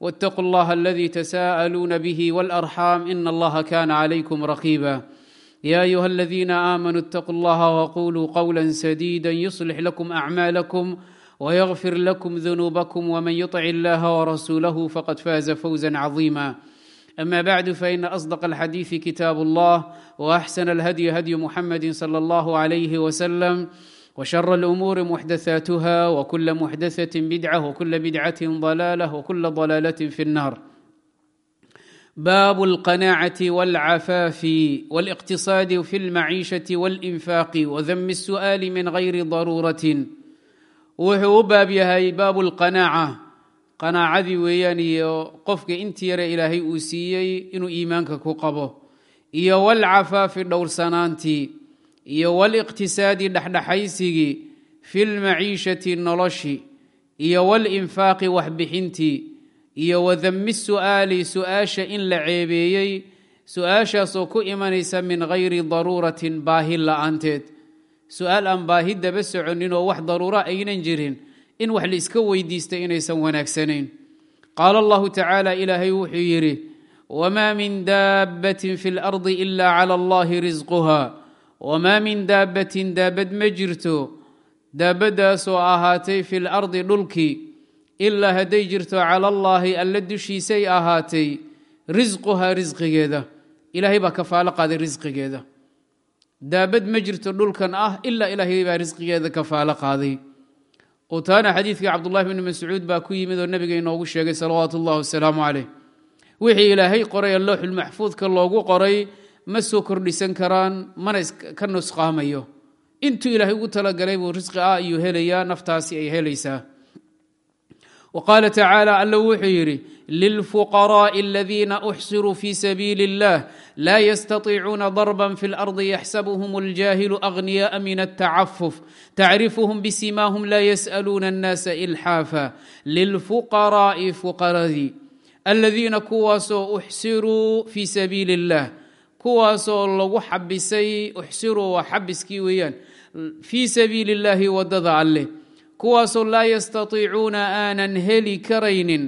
wاtaquu اllaha اladii tsa'aluuna bih wاlarxam ina allaha kana claykum raqiba ya ayuha اladiina amanuu اtaquu اllaha wquluu qowla sadida yuslix lakum acmaalakum wyغfir lakum dunuubkm wman yuطc illaha wrasuulahu faqad faaza fawza caظiima ama bacdu faina asdaq alxadiiثi kitaab اllah waaxsan اlhadyi hadyu muxamadi slى اllah عlyh wslm وشر الامور محدثاتها وكل محدثه بدعه وكل بدعه ضلاله وكل ضلاله في النار باب القناعه والعفاف والاقتصاد في المعيشه والانفاق وذم السؤال من غير ضروره wuxuu u baab yahay baabu lqanaaca qanaacadii weeyaan iyo qofka intii yare ilaahay uu siiyey inuu iimaanka ku qabo iyo walcafaafi dhowrsanaantii iyo waliqtisaadi dhexdhexaysigii fi lmaciishati noloshi iyo walinfaaqi waxbixintii iyo wadami su'aali su'aasha in la ceebeeyey su'aashaasoo ku imanaysa min gayri daruuratin baahi la'aanteed. Su'aal aan baahi daba soconin oo wax daruura aynan jirin in wax laiska weydiista inaysan wanaagsanayn. Qaala allahu tacaala ilaahay wuxuu yidhi wmaa min daabbatin fi lardi ila cala allahi risquha wamaa min daabbatin daabad ma jirto daabaddaasoo ahaatay fi lardi dhulkii ilaa hadday jirto cala allaahi alla dushiisay ahaatay risquhaa risqigeeda ilaahay baa kafaalo qaaday risqigeeda daabad ma jirto dhulkan ah ilaa ilaahay baa risqigeeda kafaalo qaaday oo taana xadiidkii cabdullahi bni mascuud baa ku yimid oo nabiga inoogu sheegay salawaatu ullahi wasalaamu caleyh wixii ilaahay qoray ee looxulmaxfuudka loogu qoray ma soo kordhisan karaan mana ka nusqaamayo intuu ilaahay ugu talagalay buu risqi ah ayuu helayaa naftaasi ay helaysaa wa qaala tacaala alla wuxuu yidhi lilfuqaraaءi aladiina uxsiruu fi sabiili اllah laa yastatiicuuna darba fi اlardi yaxsabuhm اljaahilu aghniyaءa min altacafuf tacrifuhum bisimaahum laa yas'aluuna اnnaasa ilxaafa lilfuqaraa'i fuqaradii aladiina kuwaasoo uxsiruu fii sabiili اllah kuwaasoo lagu xabisay uxsiruu waa xabiskii weeyaan fii sabiili اllahi waddada alleh kuwaasoo laa yastatiicuuna aanan heli karaynin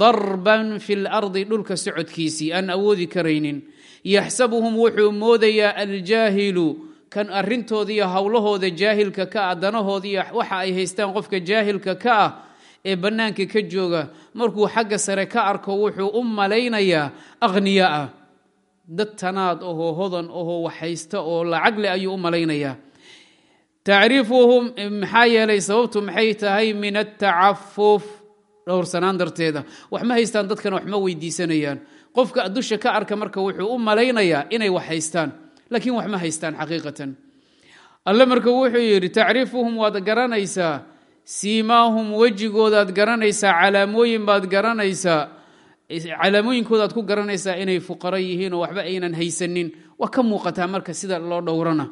darban fi lardi dhulka socodkiisii aan awoodi karaynin. Yaxsabuhum wuxuu moodayaa aljaahilu kan arintooda iyo howlahooda jaahilka ka ah danahooda waxa ay haystaan qofka jaahilka ka ah ee bannaanka ka jooga. Markuu xagga sare ka arko wuxuu u malaynayaa akhniyaa dad tanaad ohoo hodan ohoo waxhaysta oo lacag leh ayuu u malaynayaa tacriifuhum maxaa yeelay sababtu maxay tahay? Min atacafuf dhowrsanaan darteeda. Wax ma haystaan dadkana wax weydiisanayaan. Qofka dusha ka arka marka wuxuu u malaynayaa inay wax haystaan laakiin wax ma haystaan xaqiiqatan. Alle marka wuxuu yidhi tacriifuhum waad garanaysaa. Siimaahum wejigoodaad garanaysaa. Calaamooyin baad garanaysaa calaamooyinkoodaad ku garanaysaa inay fuqaro yihiin oo waxba aynan haysanin. Waa ka muuqataa marka sida loo dhowrana.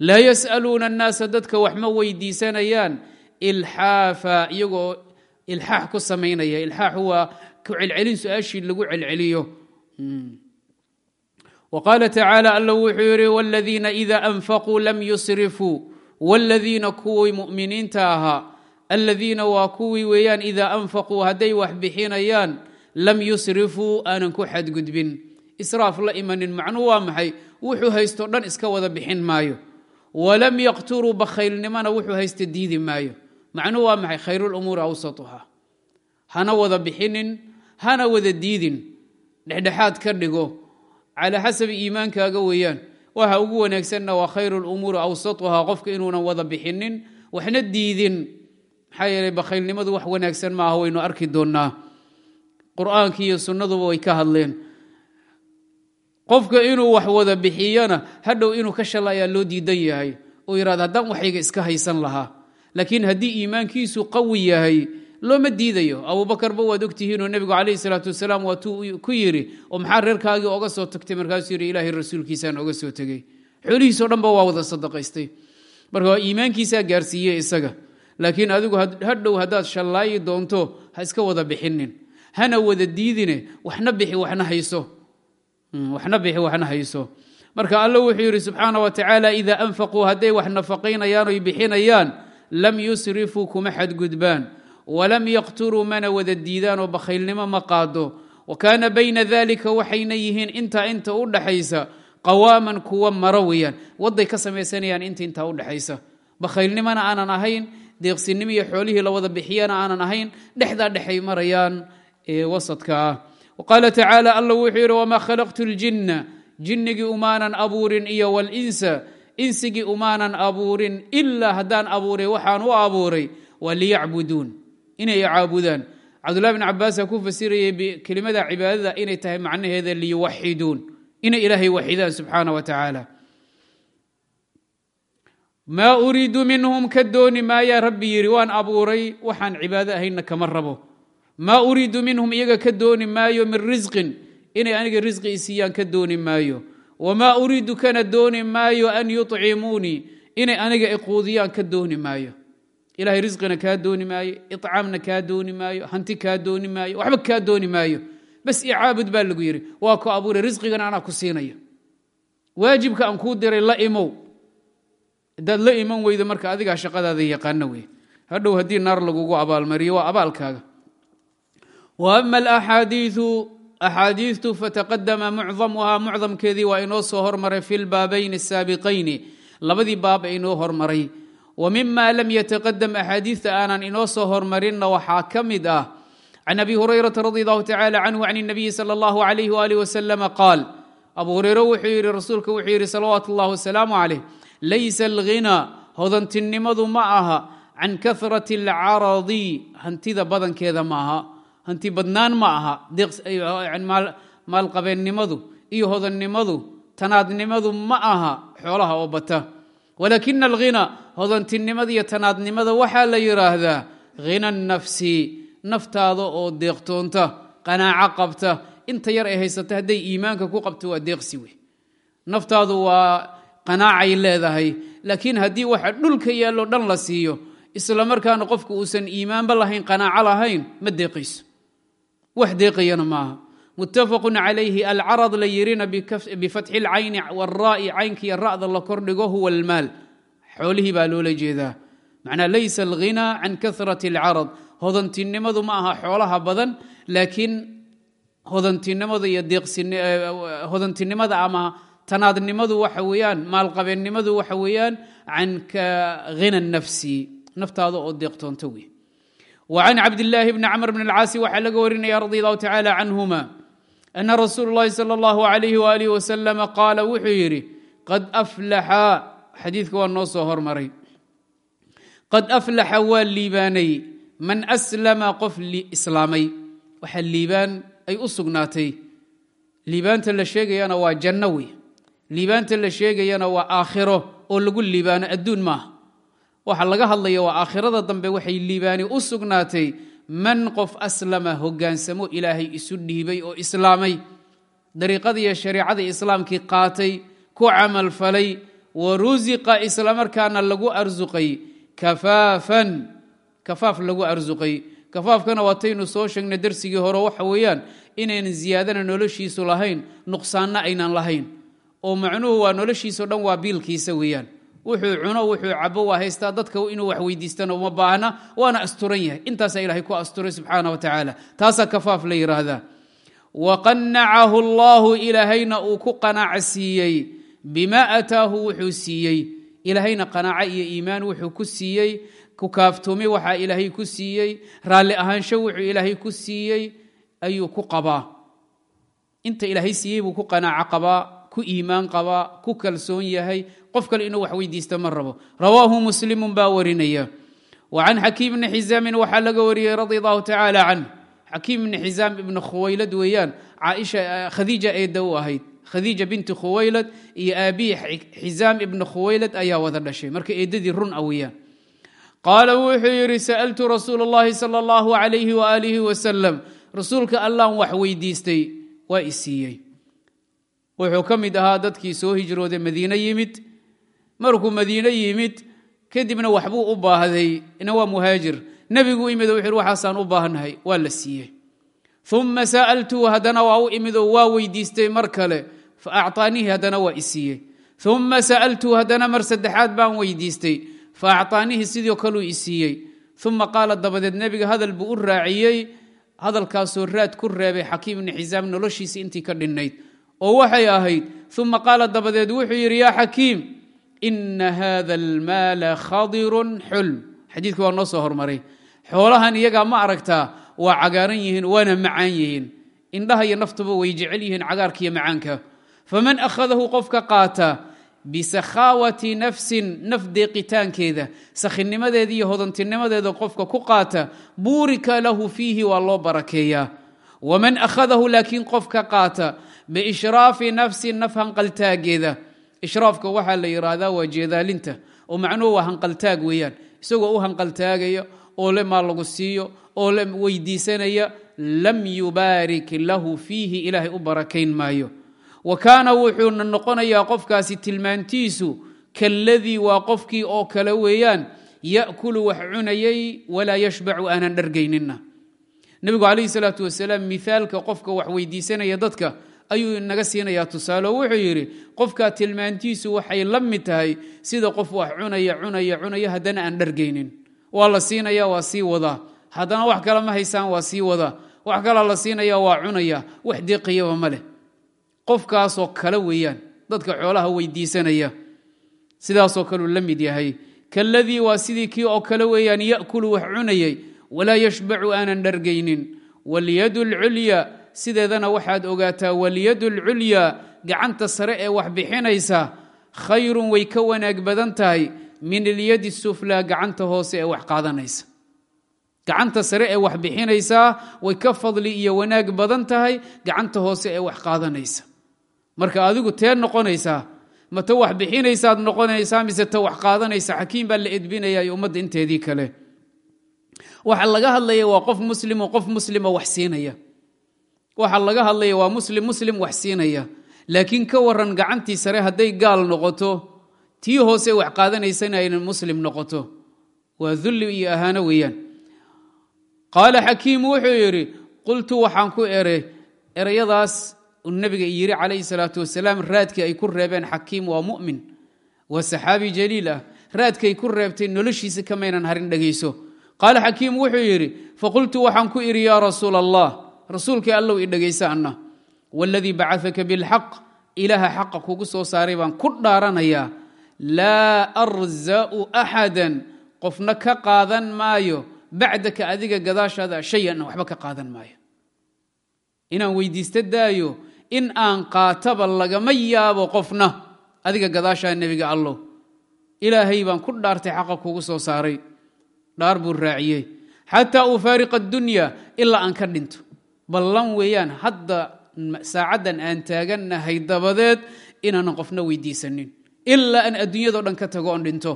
Laa yas'aluuna annaasa dadka wax ma weydiisanayaan. Ilxaafa iyagoo ilxaax ku samaynaya. Ilxaaxu waa ku celcelin su'aashii lagu celceliyo. Wa qaala tacaala alla wuxuu yidhi wladiina ida anfaquu lam yusrifuu. Wladiina kuwii mu'miniinta ahaa. Aladiina waa kuwii weeyaan idaa anfaquu hadday wax lam yusrifuu aanan ku xadgudbin. Israaf la imanin macnuhu waa maxay? Wuxuu haysto dhan iska wada bixin maayo. Walam yaqturuu bakhaylnimona wuxuu haysta diidi maayo. Macnuhu waa maxay? Khayruulumuuri awsatuha hana wada bixinin hana wada diidin. Dhexdhexaad ka dhigo. Calaa xasabi iimaankaaga weeyaan waxa ugu wanaagsanna waa khayruulumuuri awsatuha qofka inuunan wada bixinin waxna diidin. Maxaa yeeley bakhaylnimadu wax wanaagsan maaha waynu arki doonnaa qur'aankii iyo sunnaduba way ka hadleen. Qofka inuu wax wada bixiyana hadhow inuu ka shala ayaa loo diidan yahay. Oo yidhahda haddaan waxayga iska haysan lahaa. Laakiin haddii iimaankiisu qawi yahay looma diidayo. Abuubakarba waad ogtihiinoo nebigu calayhi salaatu wasalaam waatuu ku yidhi oo maxaa reerkaagii oga soo tagtay? Markaasuu yidhi ilaahay rasuulkiisaan oga soo tegey xoolihiisoo dhan ba waa wada sadaqaystay. Marka waa iimaankiisaa gaarsiiyey isaga. Laakiin adigu hadhow haddaad shallaayi doonto ha iska wada bixinin hana wada diidine waxna bixi waxna hayso. Hayso. Marka alla wuxuu yidhi subxaana wa tacaala idaa anfaquu hadday wax nafaqaynayaan oy bixinayaan lam yusrifuu kuma xadgudbaan. Walam yaqturuu mana wada diidaan oo bakhaylnimo ma qaado wa kaana bayna dalika waxayna yihiin intaa inta u dhaxaysa qawaaman kuwa maro weeyaan. Waday ka samaysanayaan inta intaa u dhexaysa bakhaylnimona aanan ahayn deeqsinimo iyo xoolihii la wada bixiyana aanan ahayn dhexdaa dhexay marayaan ee wasadka. Ah qaala tacaala alla wuxuu yidhi wamaa khalaqtu ljinna jinnigii umaanan abuurin iyo walinsa insigii umaanan abuurin ilaa haddaan abuuray waxaan u abuuray waa liyacbuduun inay caabudaan. Cabdullahi bn cabaasaa ku fasirayay kelimada cibaadada inay tahay macnaheeda liyuwaxiduun inay ilaahay waxidaan subxaana wa tacaala maa uriidu minhum ka dooni maayaa rabbi? yidhi waan abuuray waxaan cibaado ahayna kama rabo maa uriidu minhum iyaga ka dooni maayo min risqin inay aniga risqi isiiyaan ka dooni maayo. Wamaa uriidu kana dooni maayo an yuطcimuunii inay aniga iquudiyaan ka dooni maayo. Ilahay risqina kaa dooni maayo icaamna kaa dooni maayo hanti kaa dooni maayo waxba kaa dooni maayo. Bas icaabud baa lagu yidhi waa ku abuuray risqigana anaa ku siinaya waajibka aan kuu diray la imow. Hadaad la iman weydo marka adigaa shaqadaada yaqaana wey hadhow haddii naar lagugu abaalmariyo waa abaalkaaga wa ama alaxaadiiu axaadiitu fataqadama mucdamuhaa mucdamkeedii waa inoo soo hormaray fi lbaabayni asaabiqayni labadii baab inoo hormaray wa mima lam yataqadam axaadiista aanan inoo soo hormarinna waxaa ka mid ah can abi hurayrata radi allahu tacala canhu can nabiyi sala allahu alayh waalih wasalama qaal abu hureyre wuxuu yidhi rasuulka wuxuu yidhi salawaatu اllah wasalaamu calayh laysa alghinaa hodantinimadu ma aha can kahrati alcaradi hantida badankeeda ma aha hanti badnaan ma aha. Maalqabeennimadu iyo hodannimadu tanaadnimadu ma aha xoolaha oo bata. Walaakina alghina hodantinimada iyo tanaadnimada waxaa la yidhaahdaa hina nafsi naftaada oo deeqtoonta qanaaco qabta. Inta yar ay haysata hadday iimaanka ku qabto waa deeqsi wey naftaadu waa qanaacay leedahay. Laakiin haddii waxa dhulka yaallo dhan la siiyo isla markaana qofku uusan iimaanba lahayn qanaaco lahayn ma deeqayso wax deeqayana maaha. Muttafaqun calayhi alcarad la yirina bifatxi lcayni waraai caynkiiyo ra'da la kordhigo huwa almaal. Xoolihii baa loola jeedaa. Macnaa laysa alghina can kahrati alcarad. Hodantinimadu ma aha xoolaha badan laakiin hodantinimada ama tanaadnimadu waxa weeyaan maalqabeennimadu waxa weeyaan can hina nafsi. Naftaada oo deeqtoonta wey can cabdillaahi bni camr bn alcaasi waxaa laga warinaya radi allahu tacala canhuma ana rasuulu llahi sala allahu alayh waalih wasalama qaala wuxuu yidhi qad aflaxa xadiidka waa noo soo hormaray qad aflaxa waa liibaanay man aslama qof islaamay. Waxaa liibaan ay u sugnaatay liibaanta la sheegayana waa janno wey liibaanta la sheegayana waa aakhiro oo lagu liibaano adduun maaha waxa laga hadlaya waa aakhirada dambe waxay liibaani u sugnaatay man qof aslama hogaansamo ilaahay isu dhiibay oo islaamay. Dariiqadiiyo shareicada islaamkii qaatay ku camalfalay wa rusiqa islamarkaana lagu arsuqay kafaafan. Kafaaf lagu arsuqay kafaafkana waataynu soo sheegnay darsigii hore waxa weeyaan inaynan ziyaadana noloshiisu lahayn nuqsaanna aynan lahayn. Oo macnuhu waa noloshiisao dhan waa biilkiisa weeyaan wuxuu cuno wuxuu cabo waa haystaa dadka inuu wax weydiistana uma baahna waana asturan yahay. Intaasaa ilahay ku asturay subxaana wa tacaala. Taasaa kafaaf la yidhaahdaa waqanacahu allahu ilaahayna uu ku qanaaca siiyey. Bima ataahu wuxuu siiyey. Ilaahayna qanaaco iyo iimaan wuxuu ku siiyey. Ku kaaftoomi waxaa ilaahay ku siiyey. Raalli ahaansho wuxuu ilaahay ku siiyey. Ayuu ku qabaa. Inta ilaahay siiyey buu ku qanaaco qabaa ku iimaan qabaa ku kalsoon yahay qof kale inuu wax weydiista ma rabo rawaahu muslimu baa warinaya wa can xakiim bni xizaamin waxaa laga wariyey radi allahu tacaala canh xakiim bni xizaam ibni khuwaylad weeyaan caaisha khadiija eedda u ahayd khadiija binti khuwaylad iyo aabihi xizaam ibni khuwaylad ayaa wada dhashay marka eeddadii run a weeyaan qaala wuxuu yidhi sa'altu rasuul اllahi salى اllahu alayhi waalihi wasalam rasuulka allaan wax weydiistay waa i siiyey wuxuu ka mid ahaa dadkii soo hijrooday madiine yimid markuu madiine yimid kadibna waxbuu u baahday. Ina waa muhaajir. Nebigu imid wuxu waxaasaan u baahnahay. Waa la siiyey. Uma sa'altuu haddana waa u imid waa weydiistay mar kale. Fa acطaanihi haddana waa i siiyey. Uma sa'altuu haddana mar saddexaad baan weydiistay. Fa acطaanihi sidoo kaluu i siiyey. Uma qaala dabadeed nebiga hadal buu u raaciyey. Hadalkaasoo raad ku reebay xakiim ibni xisaam noloshiisii intii ka dhinnayd. Oo waxay ahayd. Uma qaala dabadeed wuxuu yidhi yaa xakiim ina hada almaala khadirun xulm xadiidkii waa noo soo hormaray xoolahan iyagaa ma aragtaa waa cagaaran yihiin waana macaan yihiin indhaha iyo naftuba way jecel yihiin cagaarkiiyo macaanka faman akhadahu qofka qaata bisakhaawati nafsin naf deeqitaankeeda sakhinimadeeda iyo hodantinimadeeda qofka ku qaata buurika lahu fiihi waa loo barakeeyaa waman akhadahu laakiin qofka qaata biishraafi nafsin naf hanqaltaageeda ishraafka waxaa la yidhaahdaa waa jeedaalinta. Oo macnuhu waa hanqaltaag weeyaan. Isagoo u hanqaltaagaya oo le maa lagu siiyo oo le weydiisanaya lam yubaarik lahu fiihi ilaahay u barakayn maayo. Wa kaana wuxuuna noqonayaa qofkaasi tilmaantiisu kaladii waa qofkii oo kale weeyaan ya'kulu wax cunayay walaa yashbacu aanan dhargaynina nebigu calayhi salaatu wasalaam mithaalka qofka wax weydiisanaya dadka ayuu inaga siinayaa tusaale wuxuu yidhi qofkaa tilmaantiisu waxay la mid tahay sida qof wax cunaya cunaya cunaya haddana aan dhargaynin. Waa la siinaya waa sii wadaa. Haddana wax kale ma haysaan waa sii wadaa. Wax kalaa la siinaya waa cunaya. Wax deeqiyaba ma leh. Qofkaasoo kale weeyaan dadka xoolaha weydiisanaya sidaasoo kaleu la mid yahay kaladii waa sidii kii oo kale weeyaan ya'kulu wax cunayay walaa yashbacu aanan dhargaynin. Walyadu lculya sideedana waxaad ogaataa walyadu lculyaa gacanta sare ee wax bixinaysa khayrun way ka wanaag badan tahay min ilyadi suflaa gacanta hoose ee wax qaadanaysa. Gacanta sare ee wax bixinaysaa way ka fadli iyo wanaag badan tahay gacanta hoose ee wax qaadanaysa. Marka adigu tee noqonaysaa ma ta wax bixinaysaad noqonaysaa mise ta wax qaadanaysa xakiim baa la edbinaya iyo ummadda inteedii kale. Waxa laga hadlaya waa qof muslimo qof muslima wax siinaya waxa laga hadlaya waa muslim muslim wax siinaya. Laakiin ka waran gacantii sare hadday gaal noqoto tii hoose wax qaadanaysana aynan muslim noqoto. Waa dulli iyo ahaano weeyaan. Qaala xakiim wuxuu yidhi qultu waxaan ku eray erayadaas uu nebiga yidhi calayhi salaatu wasalaam raadkii ay ku reebeen xakiim waa mu'min waa saxaabi jaliil ah raadkay ku reebtay noloshiisa kamaynan harin dhegayso qaala xakiim wuxuu yidhi faqultu waxaan ku idhi yaa rasuul allah rasuulkii allow i dhegaysa anna. Waladii bacadaka bilxaq ilaaha xaqa kugu soo saaray baan ku dhaaranayaa laa arza'u axadan qofna ka qaadan maayo bacdaka adiga gadaashaada shayan waxba ka qaadan maayo. Inaan weydiista daayo in aan qaataba lagama yaabo qofna adiga gadaashaa nebiga allow. Ilaahay baan ku dhaartay xaqa kugu soo saaray. Dhaar buu raaciyey. Xataa ufaariqa addunya ilaa aan ka dhinto ballan weeyaan hadda saacaddan aan taagannahay dabadeed inaanan qofna weydiisanin. Ilaa aan adduunyado dhan ka tago oon dhinto.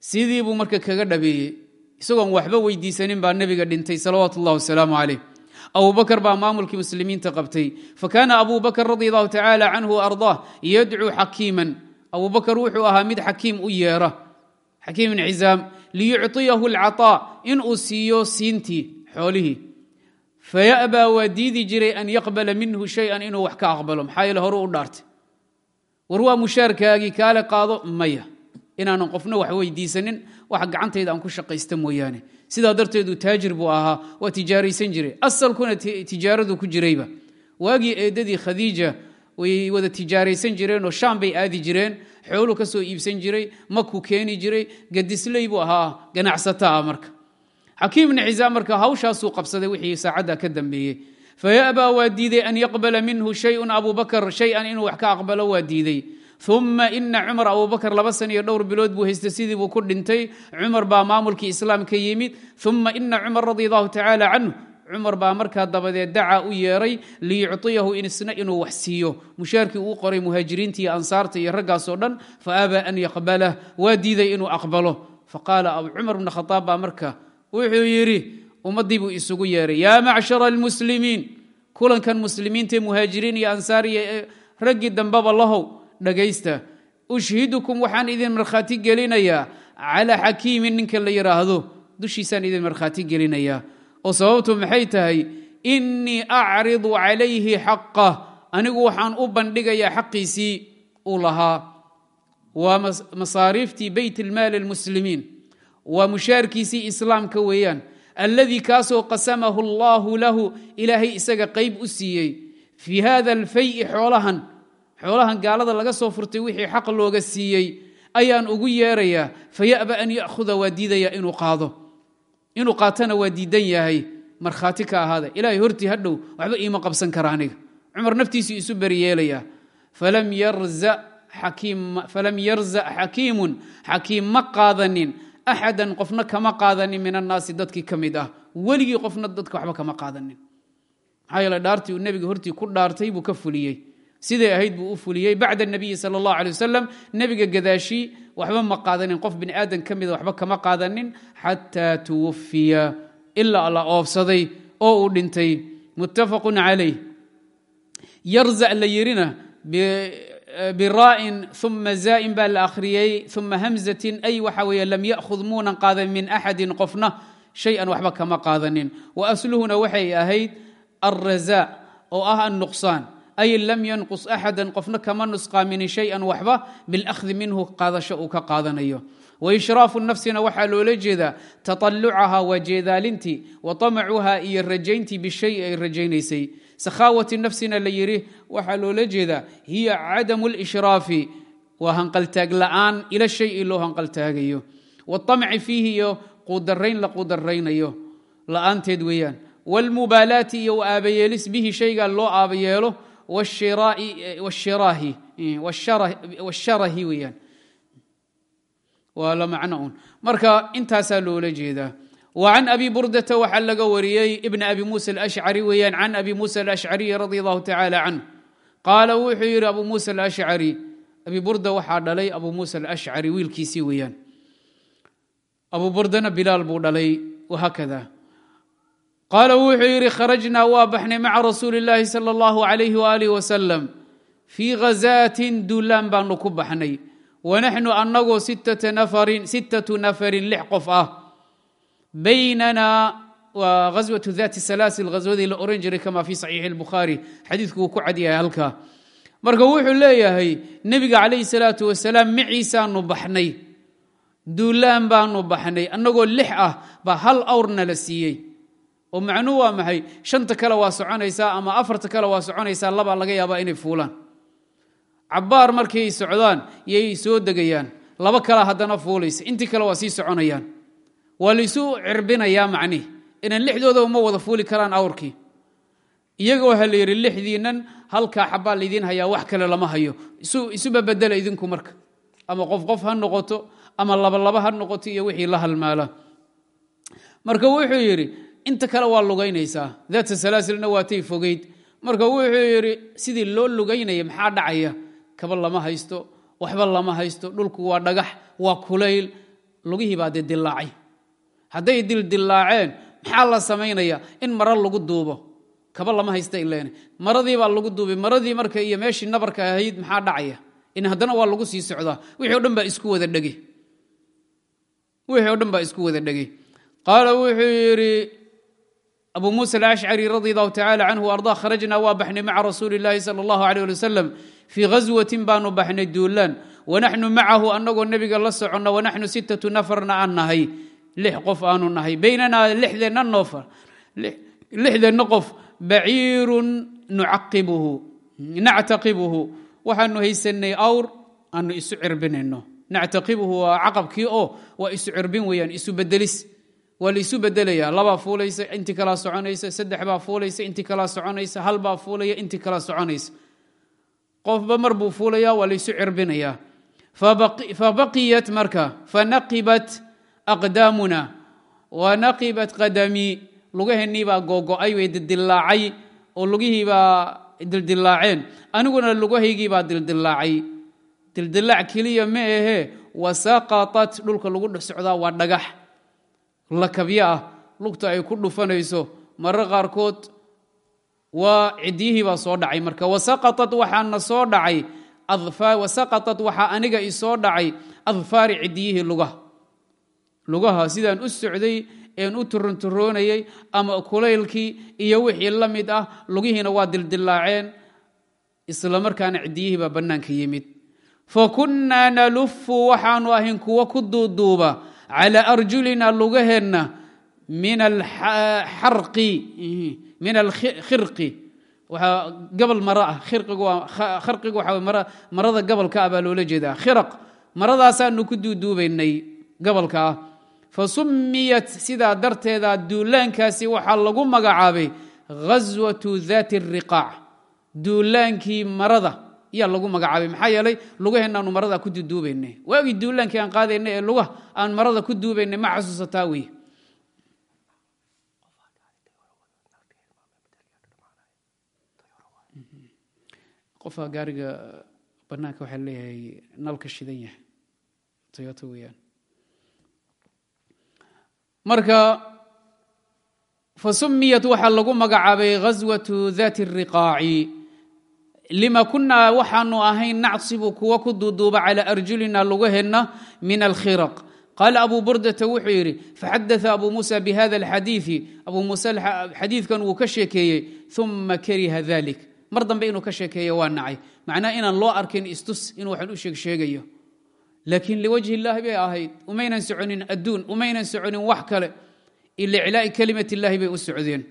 Sidii buu marka kaga dhabeeyey. Isagoon waxba weydiisanin baa nebiga dhintay salawaatu wasalaamu calayh. Abubakr baa maamulkii muslimiinta qabtay. Fakaana abu bakr radi allahu tacaala canhu ardaah yadcuu xakiiman abubakr wuxuu ahaa mid xakiim u yeera. Xakiim ibn liyucطiyahu alcaطaa inuu siiyo siintii xoolihii faya'baa waa diidi jiray an yaqbala minhu shayan inuu wax ka aqbalo maxaa yeele horu u dhaartay war waa mushaarkaagii kaale qaado maya inaanan qofna wax weydiisanin wax gacantayda aan ku shaqaysta mooyaane sidaa darteedu taajir buu ahaa waa tijaaraysan jiray asalkuna tijaaradu ku jirayba waagii eedadii khadiija way wada tijaaraysan jireenoo shaam bay aadi jireen xooluu ka soo iibsan jiray makuu keeni jiray gadisley buu ahaa ganacsata ah marka xakiim ibni xisaam marka hawshaasuu qabsaday wixii saacadda ka dambeeyey. Faya'baa waa diiday an yaqbala minhu shayun abubakar shay-an inuu wax ka aqbalo waa diiday. Uma ina cumar abubakar laba san iyo dhowr bilood buu haystay sidii buu ku dhintay. Cumar baa maamulkii islaamka yimid. Uma ina cumar radi allahu tacaala canhu cumar baa markaa dabadeed daca u yeeray liyucطiyahu isna inuu wax siiyo. Mushaarkii uu qoray muhaajiriinta ansaarta iyo raggaasoo dhan faabaa an yaqbalah waa diiday inuu aqbalo. Faqaala cumar bn khaaab baa marka wuxuu yidhi ummaddii buu isugu yeeray. Yaa macshara almuslimiin kulankan muslimiintae muhaajiriin iyo ansaar iyo raggii dambeba lahow dhagaysta. Ushhidukum waxaan idin markhaati gelinayaa. Calaa xakiimin ninka la yidhaahdo dushiisaan idin markhaati gelinayaa. Oo sababtu maxay tahay? Innii acridu calayhi xaqah anigu waxaan u bandhigayaa xaqiisii uu lahaa. Waa masaariiftii beyt ilmaali almuslimiin waa mushaarkiisii islaamka weeyaan. Alladii kaasoo qasamahu allaahu lahu ilaahay isaga qayb u siiyey. Fii hada alfayi xoolahan xoolahan gaalada laga soo furtay wixii xaq looga siiyey ayaan ugu yeerayaa fayaba an ya'huda waa diidaya inuu qaado. Inuu qaatana waa diidan yahay. Markhaati ka ahaada ilaahay hortii hadhow waxba iima qabsan kara aniga. Cumar naftiisuu isu beriyeelayaa falam yarza xakiim ma qaadanin axadan qofna kama qaadanin min annaasi dadkii ka mid ah weligii qofna dadka waxba kama qaadanin maxaa yeele dhaartii uu nebiga hortii ku dhaartay buu ka fuliyey siday ahayd buu u fuliyey bacda nabiyi sal اllah alay wasalam nebiga gadaashii waxba ma qaadanin qof bini aadan ka mida waxba kama qaadanin xataa tuwafiya ilaa la oobsaday oo uu dhintay muttafaqu calayh yarza la yirina bira'in uma zaa'in baa la akhriyey uma hamzatin ay waxa weeye lam ya'khud muunan qaadan min axadin qofna shay-an waxba kama qaadanin. Wa asluhuna waxay ahayd alraza oo ah annuqsaan. Ay lam yanqus axadan qofna kama nusqaaminin shay-an waxba bilahdi minhu qaadasho uu ka qaadanayo. Waishraafu nafsina waxaa loola jeedaa tatalucaha waa jeedaalintii wa tamacuha iyo rajayntii bishay ay rajaynaysay sakhaawati nafsina la yidhi waxaa loola jeedaa hiya cadamu lishraafi waa hanqaltaag la'aan ila shayi loo hanqaltaagayo. Watamci fiihi iyo qudarayn la qudaraynayo la'aanteed weeyaan wlmubaalaati iyo aabayeelis bihi shayga loo aabayeelo washarahi weyaan waa la macno un marka intaasaa loola jeedaa wa can abi burdata waxaa laga wariyey ibna abi musa alashcari weeyaan can abi musa alashcariy radi allahu tacaala canh qaala wuxuu yidhi abu musa alashcari abi burda waxaa dhalay abu musa alashcari wiilkiisii weeyaan abu burdana bilaal buu dhalay wahaakada qaala wuxuu yidhi kharajnaa waa baxnay maca rasuuli اllaahi salى اllahu alayh waalih wasalam fii ghazaatin duulaan baanu ku baxnay wanaxnu annagoo sittatu nafarin lix qof ah baynana waa ghaswatu dati salaasil ghaswadii la oran jiray kama fii saxiixi اlbukhaari xadiidku wuu ku cadyahay halkaa marka wuxuu leeyahay nebiga calayhi salaatu wasalaam maciisaanu baxnay duulaan baanu baxnay annagoo lix ah baa hal awrna la siiyey oo macnuhu waa maxay shanta kale waa soconaysaa ama afarta kale waa soconaysaa labaa laga yaabaa inay fuulaan cabbaar markay socdaan yay soo degayaan laba kale haddana waa laysu cirbinayaa macnihi inaan lixdooda uma wada fuuli karaan awrkii. Iyaga waxaa la yidhi lixdiinnan halkaa xabbaa laydiin hayaa wax kale lama hayo. Isuba bedela idinku marka. Ama qof qof ha noqoto ama labalaba ha noqoto iyo wixii la halmaala. Marka wuxuu yidhi inta kale waa lugaynaysaa. Daata salaasilna waatay fogeyd. Marka wuxuu yidhi sidii loo lugaynaya maxaa dhacaya? Kaba lama haysto waxba lama haysto dhulku waa dhagax waa kulayl. Lugihii baa dee dilaacay hadday dildilaaceen maxaa la samaynaya in maro lagu duubo kaba lama haysta ilen maradii baa lagu duubay maradii marka iyo meeshii nabarka ahayd maxaa dhacaya in haddana waa lagu sii socdaa wixii o dhan baa isku wada dhege wixii o dhan baa isku wada dhegey qaala wuxuu yidhi abu musa alashcari radi allahu tacala canhu arda kharajna waa baxnay maca rasuuli اllahi salى اllahu alيh ali wasalam fii ghaswatin baanu baxnay duulaan wanaxnu macahu annagoo nebiga la soconna wanaxnu sittatu nafarna aan nahay lix qof aanu nahay baynanaa lixdeenna noofar lixdeenna qof baciirun nucaqibuhu nactaqibuhu. Waxaanu haysanay awr aanu isu cirbinayno. Nactaqibuhu waa caqabkii oo waa isu cirbin weeyaan isu bedelis waa la isu bedelaya labaa fuulaysa intii kalaa soconaysa saddex baa fuulaysa intii kalaa soconaysa hal baa fuulaya intii kalaa soconaysa. Qofba mar buu fuulaya waa laysu cirbinaya fabaqiyat marka fanaqibat aqdaamuna. Wanaqibat qadamii lugaheennii baa googo'ay way dildilaacay oo lugihii baa dildilaaceen aniguna lugahaygii baa dildilaacay dildilaac keliya ma ahee wasaqatat dhulka lagu dhex socdaa waa dhagax. Lakabyo ah lugta ay ku dhufanayso marar qaarkood waa cidyihii baa soo dhacay marka. Wasaqatat waxaana soo dhacay. Wasaqatat waxaa aniga isoo dhacay. Adfaari cidyihii lugaha lugaha sidaan u socday een u turunturoonayey ama kulaylkii iyo wixii la mid ah lugihiina waa dildilaaceen isla markaana ciddiyihii baa bannaanka yimid. Fa kunnaa nalufu waxaanu ahayn kuwo ku duuduuba calaa arjulina lugaheenna min alkhirqi waxaa gabal mara ah kharqigu waxa marada gabalka ah baa loola jeedaa. Khiraq maradaasaanu ku duuduubaynay gabalka ah fa summiyat sidaa darteeda duulaankaasi waxaa lagu magacaabay ghaswatu daati riqaac duulaankii marada ayaa lagu magacaabay maxaa yeelay lugaheennaanu marada ku duuduubaynay waagii duulaankii aan qaadaynay ee lugah aan marada ku duubaynay ma xasuusataa wey qofka gaariga banaanka waxaa leeyahay nalka shidan yahay toyota weyaan marka fasumiyat waxaa lagu magacaabay ghaswatu daati riqaaci. Lima kunaa waxaanu ahayn nacsibu kuwa ku duuduuba calaa arjulina lugaheenna min alkhiraq. Qaala abu burdata wuxuu yidhi faxadaa abu muusa bihada alxadiii abu muuse xadiikan wuu ka sheekeeyey uma kariha dalik mar dambe inuu ka sheekeeyo waa nacay. Macnaa inaan loo arkin istus in waxaan u sheegsheegayo laakiin liwajhi illaahi bay ahayd umaynan soconin adduun umaynan soconin wax kale iliclaa'i kelimat illaahi bay u socdeen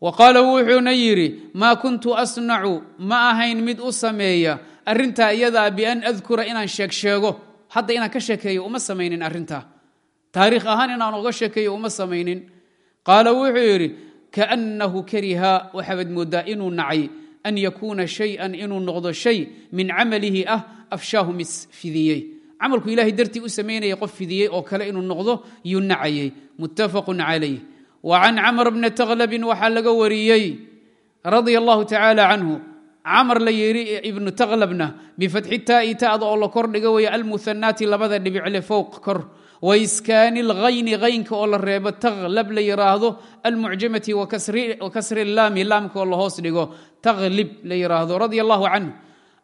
wa qaala wuxuuna yidhi maa kuntu asnacu ma ahayn mid u sameeya arrintaa iyadaa bian adkura inaan sheeg sheego hadda inaan ka sheekeeyo uma samaynin arrintaa taariikh ahaan inaan oga sheekeeyo uma samaynin qaala wuxuu yidhi kaannahu kariha waxaabad mooddaa inuu nacay an yakuuna shayan inuu noqdo shay min camalihi ah afshaahu mis fidiyey camalku ilahay dartii u samaynaya qof fidiyey oo kale inuu noqdo yuu nacayey muttafaqu calayh wa can camr bni taklabin waxaa laga wariyey radia allahu tacaala canhu camar la yidhi ibnu taklabna bifatxi taa'i ta'da oo la kor dhiga weeye almuhanaati labada dhibicle fowq kor waiskaani lghayni haynka oo la reebo taklab la yidhaahdo almucjamati wa kasri laami laamka oo la hoos dhigo taklib la yidhaahdo radia allahu canhu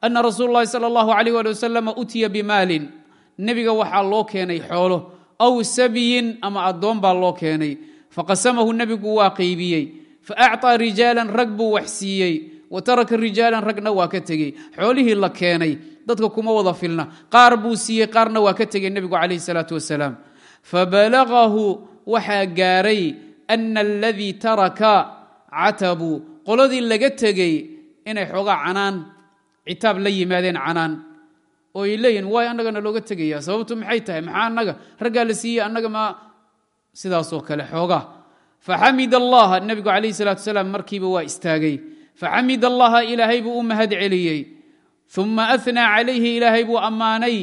ana rasuul اllahi salى اllahu alayh ali wasalam utiya bimaalin nebiga waxaa loo keenay xoolo aw sabiyin ama addoon baa loo keenay. Faqasamahu nebigu waa qaybiyey. Fa faacطaa rijaalan rag buu wax siiyey wa taraka rijaalan ragna waa ka tegey. Xoolihii la keenay dadka kuma wada filna. Qaar buu siiyey qaarna waa ka tegey nebigu calayh salaatu wasalaam. Fabalagahu waxaa gaaray ana aladii taraka catabuu qoladii laga tegey inay xoogaa canaan citaab la yimaadeen canaan oo ay leeyihiin waay annagana looga tegaya sababtu maxay tahay? Maxaa annaga? Raggaa la siiyey annaga ma sidaasoo kale xoogaa. Faxamid allaha nebigu calayh salaatu wasalaam markiiba waa istaagay. Faxamid allaha ilaahay buu u mahad celiyey uma ahnaa calayhi ilaahay buu ammaanay.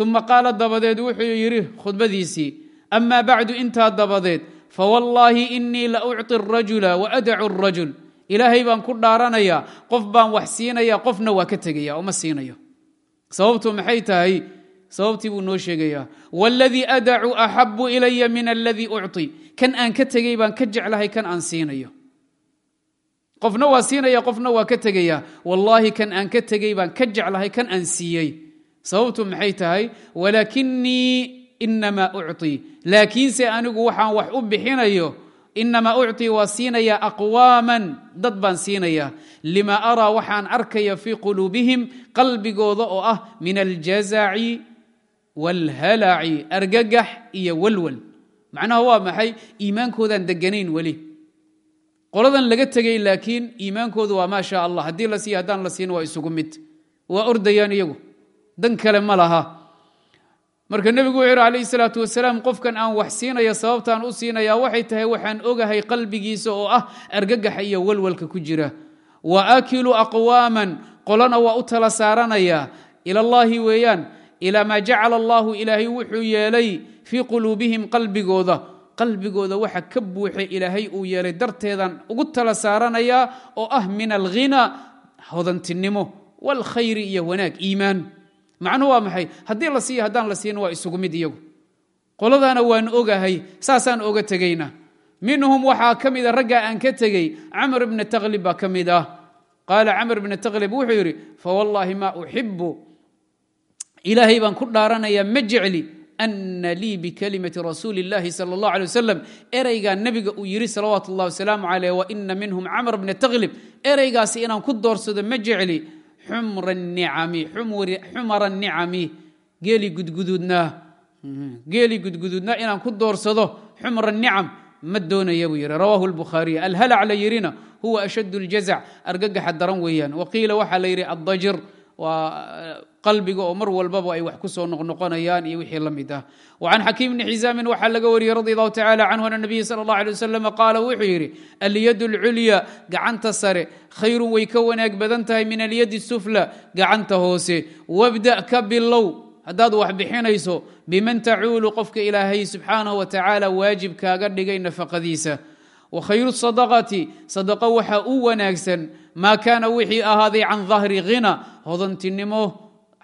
Uma qaala dabadeed wuxuu yidhi khudbadiisii amaa bacdu intaa dabadeed fawallaahi inii la ucطi arajula waadacu arajul ilaahay baan ku dhaaranayaa qof baan wax siinaya qofna waa ka tegaya oo ma siinayo sababtu maxay tahay? Sababtii buu noo sheegayaa. Wاladii adacu axabu ilaya min اladii uci kan aan ka tegay baan ka jeclahay kan aan siinayo. Qofna waa siinaya qofna waa ka tegaya wallaahi kan aan ka tegay baan ka jeclahay kan aan siiyey. Sababtu maxay tahay? Walaakinii inama uci laakiinse anigu waxaan wax u bixinayo inamaa ucطii waa siinaya aqwaaman dad baan siinaya lima araa waxaan arkaya fii quluubihim qalbigooda oo ah min aljazaci wاlhalaci argagax iyo walwal macnaha waa maxay iimaankoodaan deganayn weli qoladan laga tegey laakiin iimaankoodu waa maa sha allah haddii la siiya haddaan la siin waa isugu mid waa ordayaan iyagu dan kale ma laha marka nebigu wuxuu yidhi calayh salaatu wasalaam qofkan aan wax siinaya sababtaan u siinaya waxay tahay waxaan ogahay qalbigiisa oo ah argagaxa iyo walwalka ku jira. Wa akilu aqwaaman qolana waa u tala saaranayaa ilallaahi weeyaan ilaa maa jacala allahu ilaahay wuxuu yeelay fii quluubihim qalbigooda. Qalbigooda waxa ka buuxay ilaahay uu yeelay darteedan ugu tala saaranayaa oo ah min alghina hodantinimo waalkhayri iyo wanaag iimaan macnuhu waa maxay haddii la siiyo haddaan la siin waa isugu mid iyagu qoladaana waan ogahay saasaan oga tegayna minhum waxaa ka mida raggaa aan ka tegey camr bna taklib baa ka mid ah qaala camr bna taklib wuxuu yidhi fawallaahi ma uxibu ilaahay baan ku dhaaranayaa ma jecli ana lii bikalimati rasuuli اllahi salى اllah alيه wasalam ereygaa nebiga uu yidhi salawaatu اllah wasalaamu caleyh waina minhum camr bna taklib ereygaasi inaan ku doorsado ma jecli xumra nicami geeli gudguduudnaa geeli gudguduudnaa inaan ku doorsado xumra nicam. Ma doonaya buu yidhi. Rawahu lbukhaariy alhalac la yidhina huwa ashad اljazac argagaxa daran weeyaan. Waqiila waxaa la yidhi addajir waa eh, qalbiga oo mar walbaba ay wax ku soo noqnoqonayaan iyo wixii la mid ah. Can xakiim bni xisaamin waxaa laga wariyey radi allahu tacala canhu an nabiy sal allah alay wasalam qaala wuxuu yidhi alyad اlculya gacanta sare khayrun way ka wanaag badan tahay min alyad sufla gacanta hoose. Wabda' ka bilow. Haddaad wax bixinayso biman tacuulu qofka ilaahay subxaanahu wa tacaala waajib kaaga dhigay nafaqadiisa wakhayru sadaqati. Sadaqo waxaa u wanaagsan. Maa kaana wixii ahaaday can dahri khina hodantinimo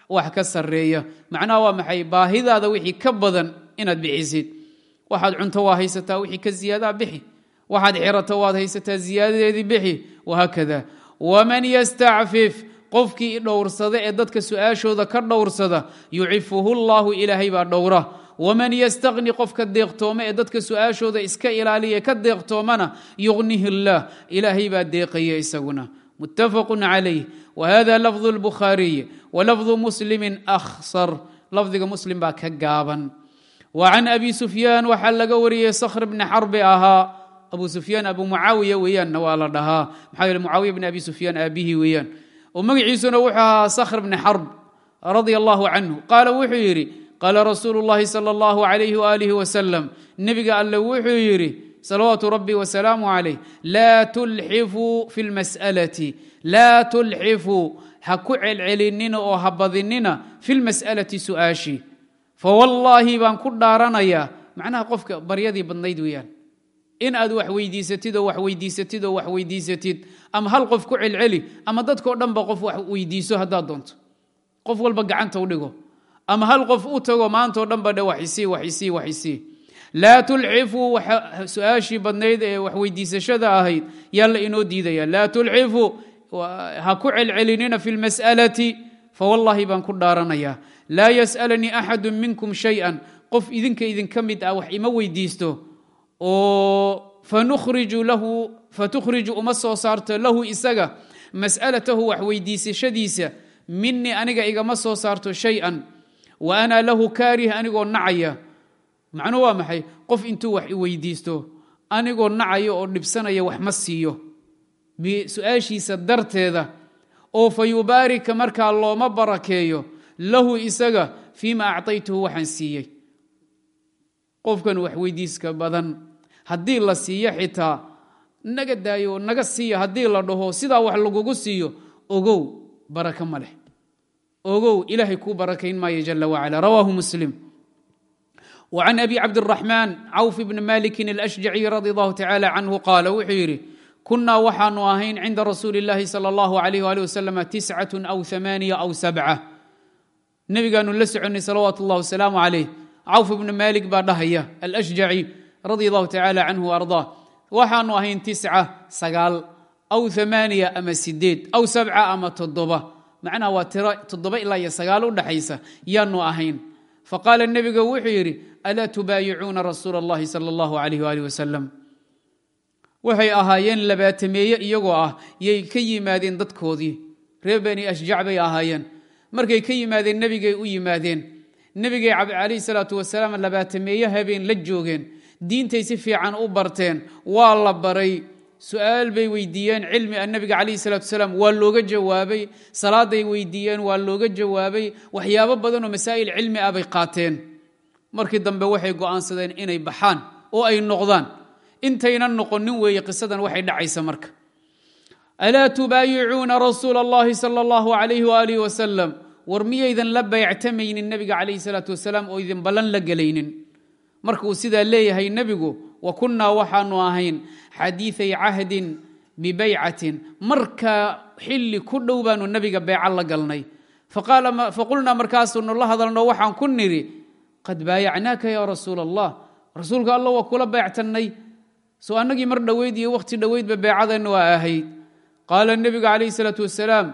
wax ka sarreeya. Macnaha waa maxay? Baahidaada wixii ka badan inaad bixisid. Waxaad cunto waa haysataa wixii ka ziyaadaa bixi. Waxaad xirato waad haysataa ziyaadadeedii bixi. Wahaakada waman yastacfif. Qofkii dhowrsada ee dadka su'aashooda ka dhowrsada yucifuhu llahu ilaahay baa dhowra waman yastaqni qofka deeqtooma ee dadka su-aashooda iska ilaaliya ka deeqtoomana yugnihi اllah ilaahay baa deeqaya isaguna muttafaqu calayh whada lafظu اlbukhaariy walafظu muslimi akhsar lafdiga muslim baa ka gaaban wa can abi sufyaan waxaa laga wariyey skhr bni xarbi ahaa abu sufyaan abu mucaawiya weeyaanna waa la dhahaa maxaa yeele mucaawiya bni abi sufyaan aabihii weeyaan oo magaciisuna wuxuu ahaa skhr bni xarb radia allahu canhu qaala wuxuu yidhi qaala rasuulu اllahi salى اllahu alayh walih wasalam nebiga alle wuxuu yidhi salawaatu rabbi wasalaamu calayh laa tulxifuu fi lmas'alati laa tulxifuu ha ku celcelinina oo ha badinina fi lmas'alati su'aashi fawallaahi baan ku dhaaranayaa macnaha qofka baryadii badnayd weeyaan in aad wax weydiisatid oo wax weydiisatid oo wax weydiisatid ama hal qof ku celceli ama dadkao dhanba qof wax weydiiso haddaad doonto qof walba gacanta u dhigo ama hal qof u tago maantao dhanba dhe waxisii waxisii waxisii laa tulxifuu su'aashii badnayd ee wax weydiisashada ahayd yaa la inoo diidaya. Laa tulxifuu ha ku celcelinina fi lmas'alati fawallaahi baan ku dhaaranayaa laa yas'alanii axadu minkum shay-an. Qof idinka idinka mid ah wax ima weydiisto oo fatukhriju uma soo saarto lahu isaga mas'alatahu wax weydiisashadiisa. Minii aniga igama soo saarto shay-an wa ana lahu kaarih anigoo nacaya. Macnuhu waa maxay? Qof intuu wax weydiisto anigoo nacaya oo dhibsanaya wax ma siiyo. Su'aashiisa darteeda oo fa yubaarika markaa looma barakeeyo. Lahu isaga fiima acطaytuhu waxaan siiyey. Qofkan wax weydiiska badan haddii la siiyo xitaa naga daayo naga siiya haddii la dhaho sidaa wax lagugu siiyo ogow baraka ma leh ogow ilaahay kuu barakayn maayo jala wacala rawaahu muslim وعن أbي cabdالرحمن cوف بن mالك الأشجعي رضي الله تعالى عنه قال wuxuu yidhi kunaa waxaanu ahayn cinda rasuuli الlahi slى الlaه عليه وaلiه وسلم تiسcaة أو ثمانية أو سبعة nebigaanu la soconay salawaaت الlah وaسلaaم عليه cوف بن mالك baa dhahaya الأشجعي رضي الله تعالى عنه وأرضاه waxaanu ahayn تiسcة sagaal أو ثمانية ama sideed أو سبعة ama toddoba macnaha waa tiro toddoba ilaa iyo sagaal u dhaxaysa yaanu ahayn. Faqaala nebiga wuxuu yidhi alaa tubaayicuuna rasuula allahi sal allahu alayh waalih wasalam waxay ahaayeen labaatameeye iyagoo ah yay ka yimaadeen dadkoodii reer bani ashjac bay ahaayeen. Markay ka yimaadeen nebigay u yimaadeen. Nebigay calayhi salaatu wasalaam labaatameeye habeen la joogeen. Diintay si fiican u barteen. Waa la baray su'aal bay weydiiyeen cilmi a nebiga calayhi salatu wasalaam waa looga jawaabay. Salaaday weydiiyeen waa looga jawaabay. Waxyaabo badanoo masaa'il cilmi ah bay qaateen. Markii dambe waxay go'aansadeen inay baxaan oo ay noqdaan. Intaynan noqonin weeye qisadan waxay dhacaysa marka. Alaa tubaayicuuna rasuula allahi sala allahu alayh waalih wasalam war miyaydan la bayctamaynin nebiga calayhi salaatu wasalaam oo idin ballan la gelaynin? Marka uu sidaa leeyahay nebigu wa kunnaa waxaanu ahayn xadiiay cahdin bibaycatin markaa xilli ku dhow baanu nebiga beeca la galnay. Faqulnaa markaasunu la hadalno waxaan ku nidhi qad baayacnaaka ya rasuul allah rasuulka alla waa kula beectannay. Soo annagii mar dhoweyd iyo wakhti dhoweydba beecadeenna waa ahayd. Qaala nebiga calayh isalaatu wasalaam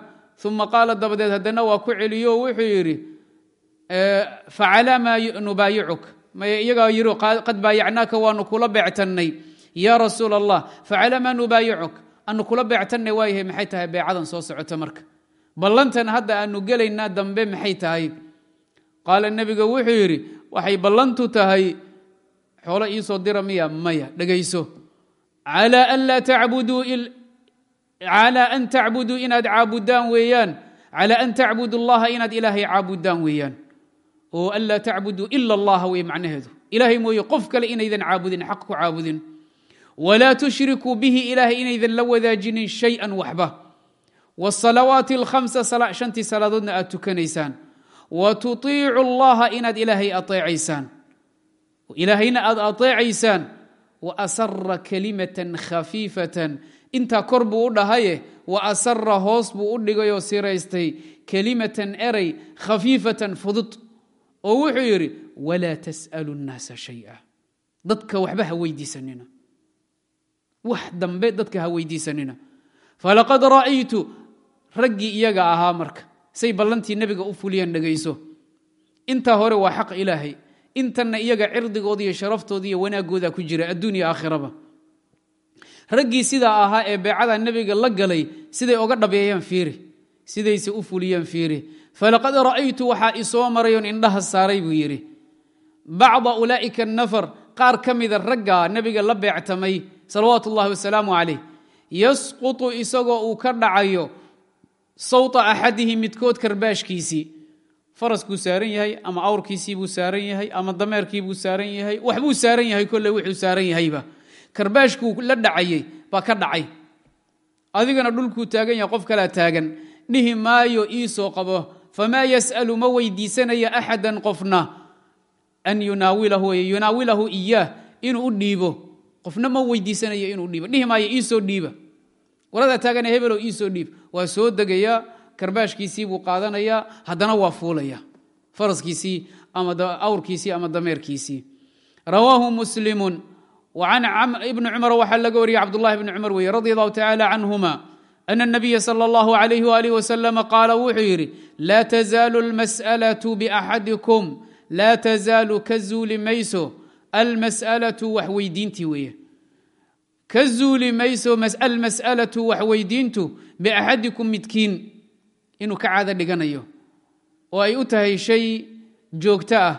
uma qaala dabadeed haddana waa ku celiyo wuxuu yidhi facalaa maa nubaayicuk may iyagaa yidhi qad baayacnaaka waanu kula beectannay. Yaa rasuul allah facalaa maa nubaayicuk? Anu kula beectannay waayahay maxay tahay? Beecadan soo socota marka. Ballantan hadda aanu gelaynaa dambe maxay tahay? Qaala nebiga wuxuu yidhi waxay ballantu tahay. Xoolo iisoo dira miya maya dhegayso calaa an tacbuduu inaad caabudaan weeyaan. Calى an tacbud اllaha inaad ilaahay caabudaan weeyaan oo anlaa tacbuduu ila allaha wey macnaheedu. Ilaahay mooye qof kale inaydan caabudin xaq ku caabudin. Walaa tushrikuu bihi ilaahay inaydan la wadaajinin shay-an waxba. Wsalawaati alhamsa shantii salaadoodna aad tukanaysaan. Wa tutiicu allaha inaad ilaahay aeecaysaan ilaahayna aad aeecaysaan wa asara kalimatan khafiifatan. Intaa kor buu u dhahaye wa asara hoos buu u dhigayoo siraystay kalimatan eray khafiifatan fudud oo wuxuu yidhi walaa tas'alu nnaasa shaya. Dadka waxba ha weydiisanina. Wax dambe dadka ha weydiisanina. Falaqad ra'aytu raggii iyaga ahaa marka say ballantii nebiga u fuliyeen dhegayso intaa hore waa xaq ilaahay. Intanna iyaga cirdigooda iyo sharaftooda iyo wanaaggooda ku jira adduunya aakhiraba. Raggii sidaa ahaa ee beecada nebiga la galay siday oga dhabeeyaan fiiri sidayse u fuliyeen fiiri falaqad ra'aytu waxaa isoo marayoon indhaha saaray buu yidhi. Bacda ulaa'ika anafar qaar ka mida raggaa nebiga la beectamay salawaatu ullahi wasalaamu calayh yasqutu isagoo uu ka dhacayo sawta axadihi midkood karbaashkiisii faraskuu saaran yahay ama awrkiisii buu saaran yahay ama dameerkii buu saaran yahay waxbuu saaran yahay kolley wuxuu saaran yahayba. Karbaashkuu la dhacayey baa ka dhacay. Adigana dhulkuu taagan yahay qof kalaa taagan. Dhihi maayo iisoo qabo famaa yas'alu ma weydiisanayo axadan qofna an yunaawilahu yunaawilahu iyaah inuu u dhiibo qofna ma weydiisanayo inuu dhiibo dhihi maayo ii soo dhiiba waladaa taagana hebelow ii soo dhiib waa soo degayaa karbaashkiisii buu qaadanayaa haddana waa fuulaya faraskiisii ama awrkiisii ama dameerkiisii rawaahu muslimun wacan ibni cumar waxaa laga wariyey cabdullahi bni cumar weye radi allahu tacaala canhuma أن النبي صلى الله عليه وآله وسلم قاaل wuxuu yidhi لا تزال المسألة بأxadiكم لا تزaaل ka zuuli mayso almasألة wax weydiintii weeye ka zuuli mayso almasألة wax weydiintu بأxadiكم midkiin inuu ka caado dhiganayo oo ay u tahay shay joogto ah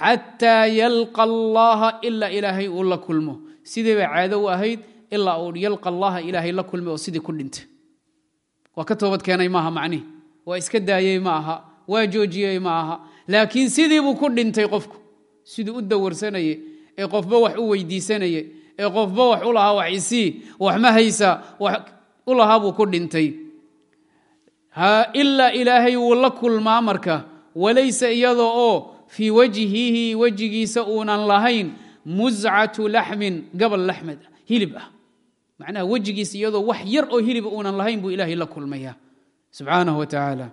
xataa yalqa allaha ilaa ilaahay uu la kulmo sidii bay caado u ahayd ilaa uu yalqa allaha ilaahay la kulmay oo sidii ku dhintay waa ka toobad keenay maaha macnihi waa iska daayey ma aha waa joojiyey ma aha laakiin sidii buu ku dhintay qofku. Siduu u dawarsanayey ee qofba wax u weydiisanayey ee qofba wax u lahaa wax isii. Wax ma haysaa wax u lahaa buu ku dhintay. Ilaa ilaahay wuu la kulmaa marka. Walaysa iyada oo fii wajhihi wejigiisa uunan lahayn muscatu laxmin gabal laxmed hilib ah macnaha wejigiisa iyadoo wax yar oo hiliba uunan lahayn buu ilaahay la kulmaya subxaanahu wa tacaala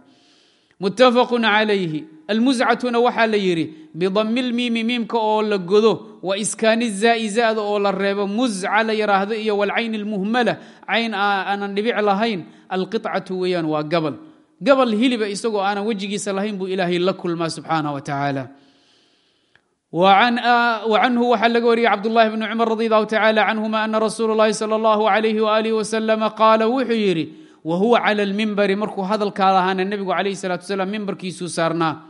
muttafaqun calayhi almuscatuna waxaa la yidhi bidami lmiimi miimka oo la godo wa iskaani zaai zada oo la reebo musca la yidhaahdo iyo walcayn almuhmala cayn aanan dhibic lahayn alqicatu weeyaan waa gabal. Gabal hiliba isagoo aanan wejigiisa lahayn buu ilaahay la kulmaa subxaanah wa tacaala canhu waxaa laga wariyey cabdulahi bni cumar radi alahu tacala canhuma ana rasuul lahi sal اllahu alayh walih waslama qaala wuxuu yidhi wa huwa cala lmimbari markuu hadalkaada ahaana nebigu alayh salatu salam mimbarkiisuu saarnaa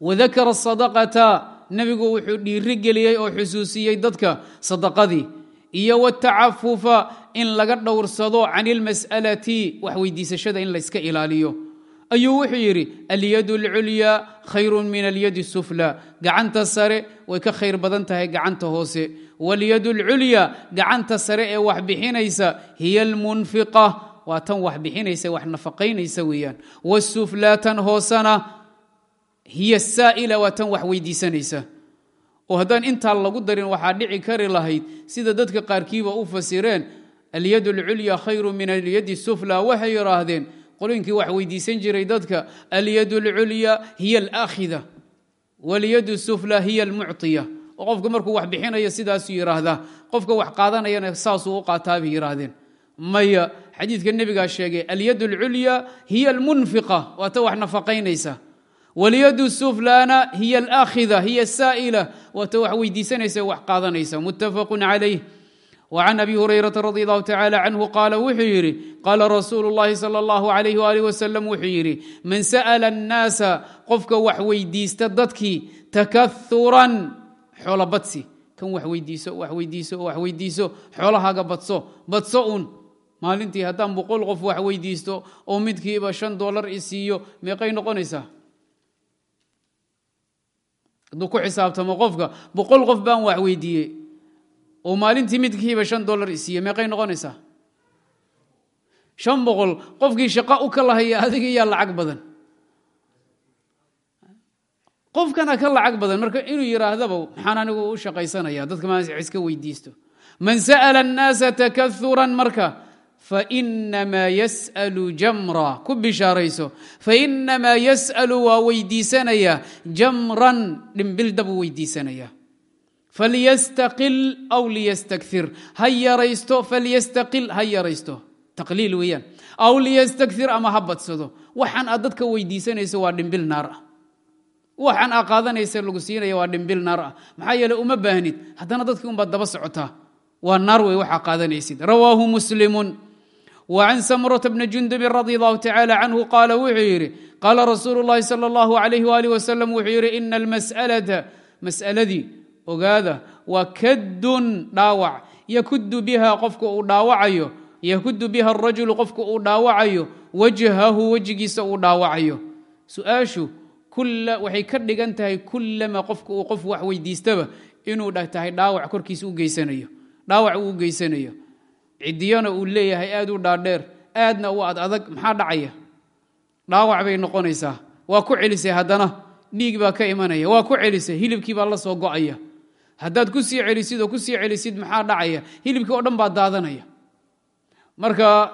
wadakara sadaqata nebigu wuxuu dhiiri geliyey oo xusuusiyey dadka sadaqadii iyo watacafufa in laga dhowrsado can ilmas'alati wax weydiisashada in la iska ilaaliyo ayuu wuxuu yidhi alyad اlculya khayru min alyad الsufla gacanta sare way ka khayr badan tahay gacanta hoose walyad اlculya gacanta sare ee wax bixinaysa hiya اlmunfiqa waa tan wax bixinaysa wax nafaqaynaysa weeyaan wاsufla tan hoosana hiya saa'ila waa tan wax weydiisanaysa oo haddaan intaa lagu darin waxaa dhici kari lahayd sida dadka qaarkiiba u fasireen alyad اlculya khayru min alyad الsufla waxay yidhaahdeen qolooyinkii wax weydiisan jiray dadka alyad اlculya hiy alaakhida walyad sufla hiy almucطiya oo qofka markuu wax bixinayo sidaasuu yidhaahdaa qofka wax qaadanayana saasuu u qaataa bay yidhaahdeen maya xadiidka nebigaa sheegay alyad اlculya hiy almunfiqa waata wax nafaqaynaysa walyad suflana hiy alaakhida hiy asaa'ila waata wax weydiisanaysa wax qaadanaysa muttafaq calayh وعn abi hurayرaةa radي الlه tacalى canhu qaala wuxuu yidhi qaala rasuulu الlahi salى الlah عalayh alih waslm wuxuu yidhi man sa'la الnaasa qofka wax weydiista dadkii takahuran xoolo badsi kan wax weydiiso wax weydiiso wax weydiiso xoolahaaga badso badso un maalintii haddaan boqol qof wax weydiisto oo midkiiba shan dolar isiiyo meeqay noqonaysaa hadduu ku xisaabtamo qofka boqol qof baan wax weydiiyey oo maalintii midkiiba shan dolar isiiye meeqay noqonaysaa? Shan boqol qofkii shaqo u ka lahaya adiga iyaa lacag badan. Qofkana ka lacag badan marka inuu yidhaahdaba maxaan anigu u shaqaysanaya dadka maa iska weydiisto. Man sa'la الnaasa takahuran marka fainamaa yas'alu jamra. Ku bishaarayso fainamaa yas'alu waa weydiisanaya jamran dhimbil dabuu weydiisanaya falyastaqil aw liyastakir ha yaraysto falyastaqil ha yaraysto taqliil weeyaan aw liyastakir ama ha badsado waxaan aad dadka weydiisanayso waa dhimbil naar ah waxaan aa qaadanaysa lagu siinaya waa dhimbil naar ah maxaa yeele uma baahnid haddana dadkii unbaad daba socotaa waa naar wey waxaa qaadanaysid rawaahu muslimun can samurata bni jundubin radi allahu tacala canhu qaala wuxuu yidhi qaala rasuulu llahi sala allahu alayh waalih wasalam wuxuu almas'alata mas'aladii ogaada waa kadun dhaawac. Yakudu biha qofka uu dhaawacayo. Yakudu biha arajulu qofka uu dhaawacayo. Wajhahu wejigiisa uu dhaawacayo. Su'aashu waxay ka dhigan tahay kulama qofka uu qof wax weydiistaba inuu tahay dhaawac korkiisa u geysanayo. Dhaawac uu u geysanayo. Cidiyana uu leeyahay aad u dhaadheer. Aadna u ad adag. Maxaa dhacaya? Dhaawac bay noqonaysaa. Waa ku celisay haddana. Dhiig baa ka imanaya. Waa ku celisay. Hilibkii baa la soo go'aya haddaad ku sii celisid oo ku sii celisid maxaa dhacaya hilibkii oo dhan baa daadanaya marka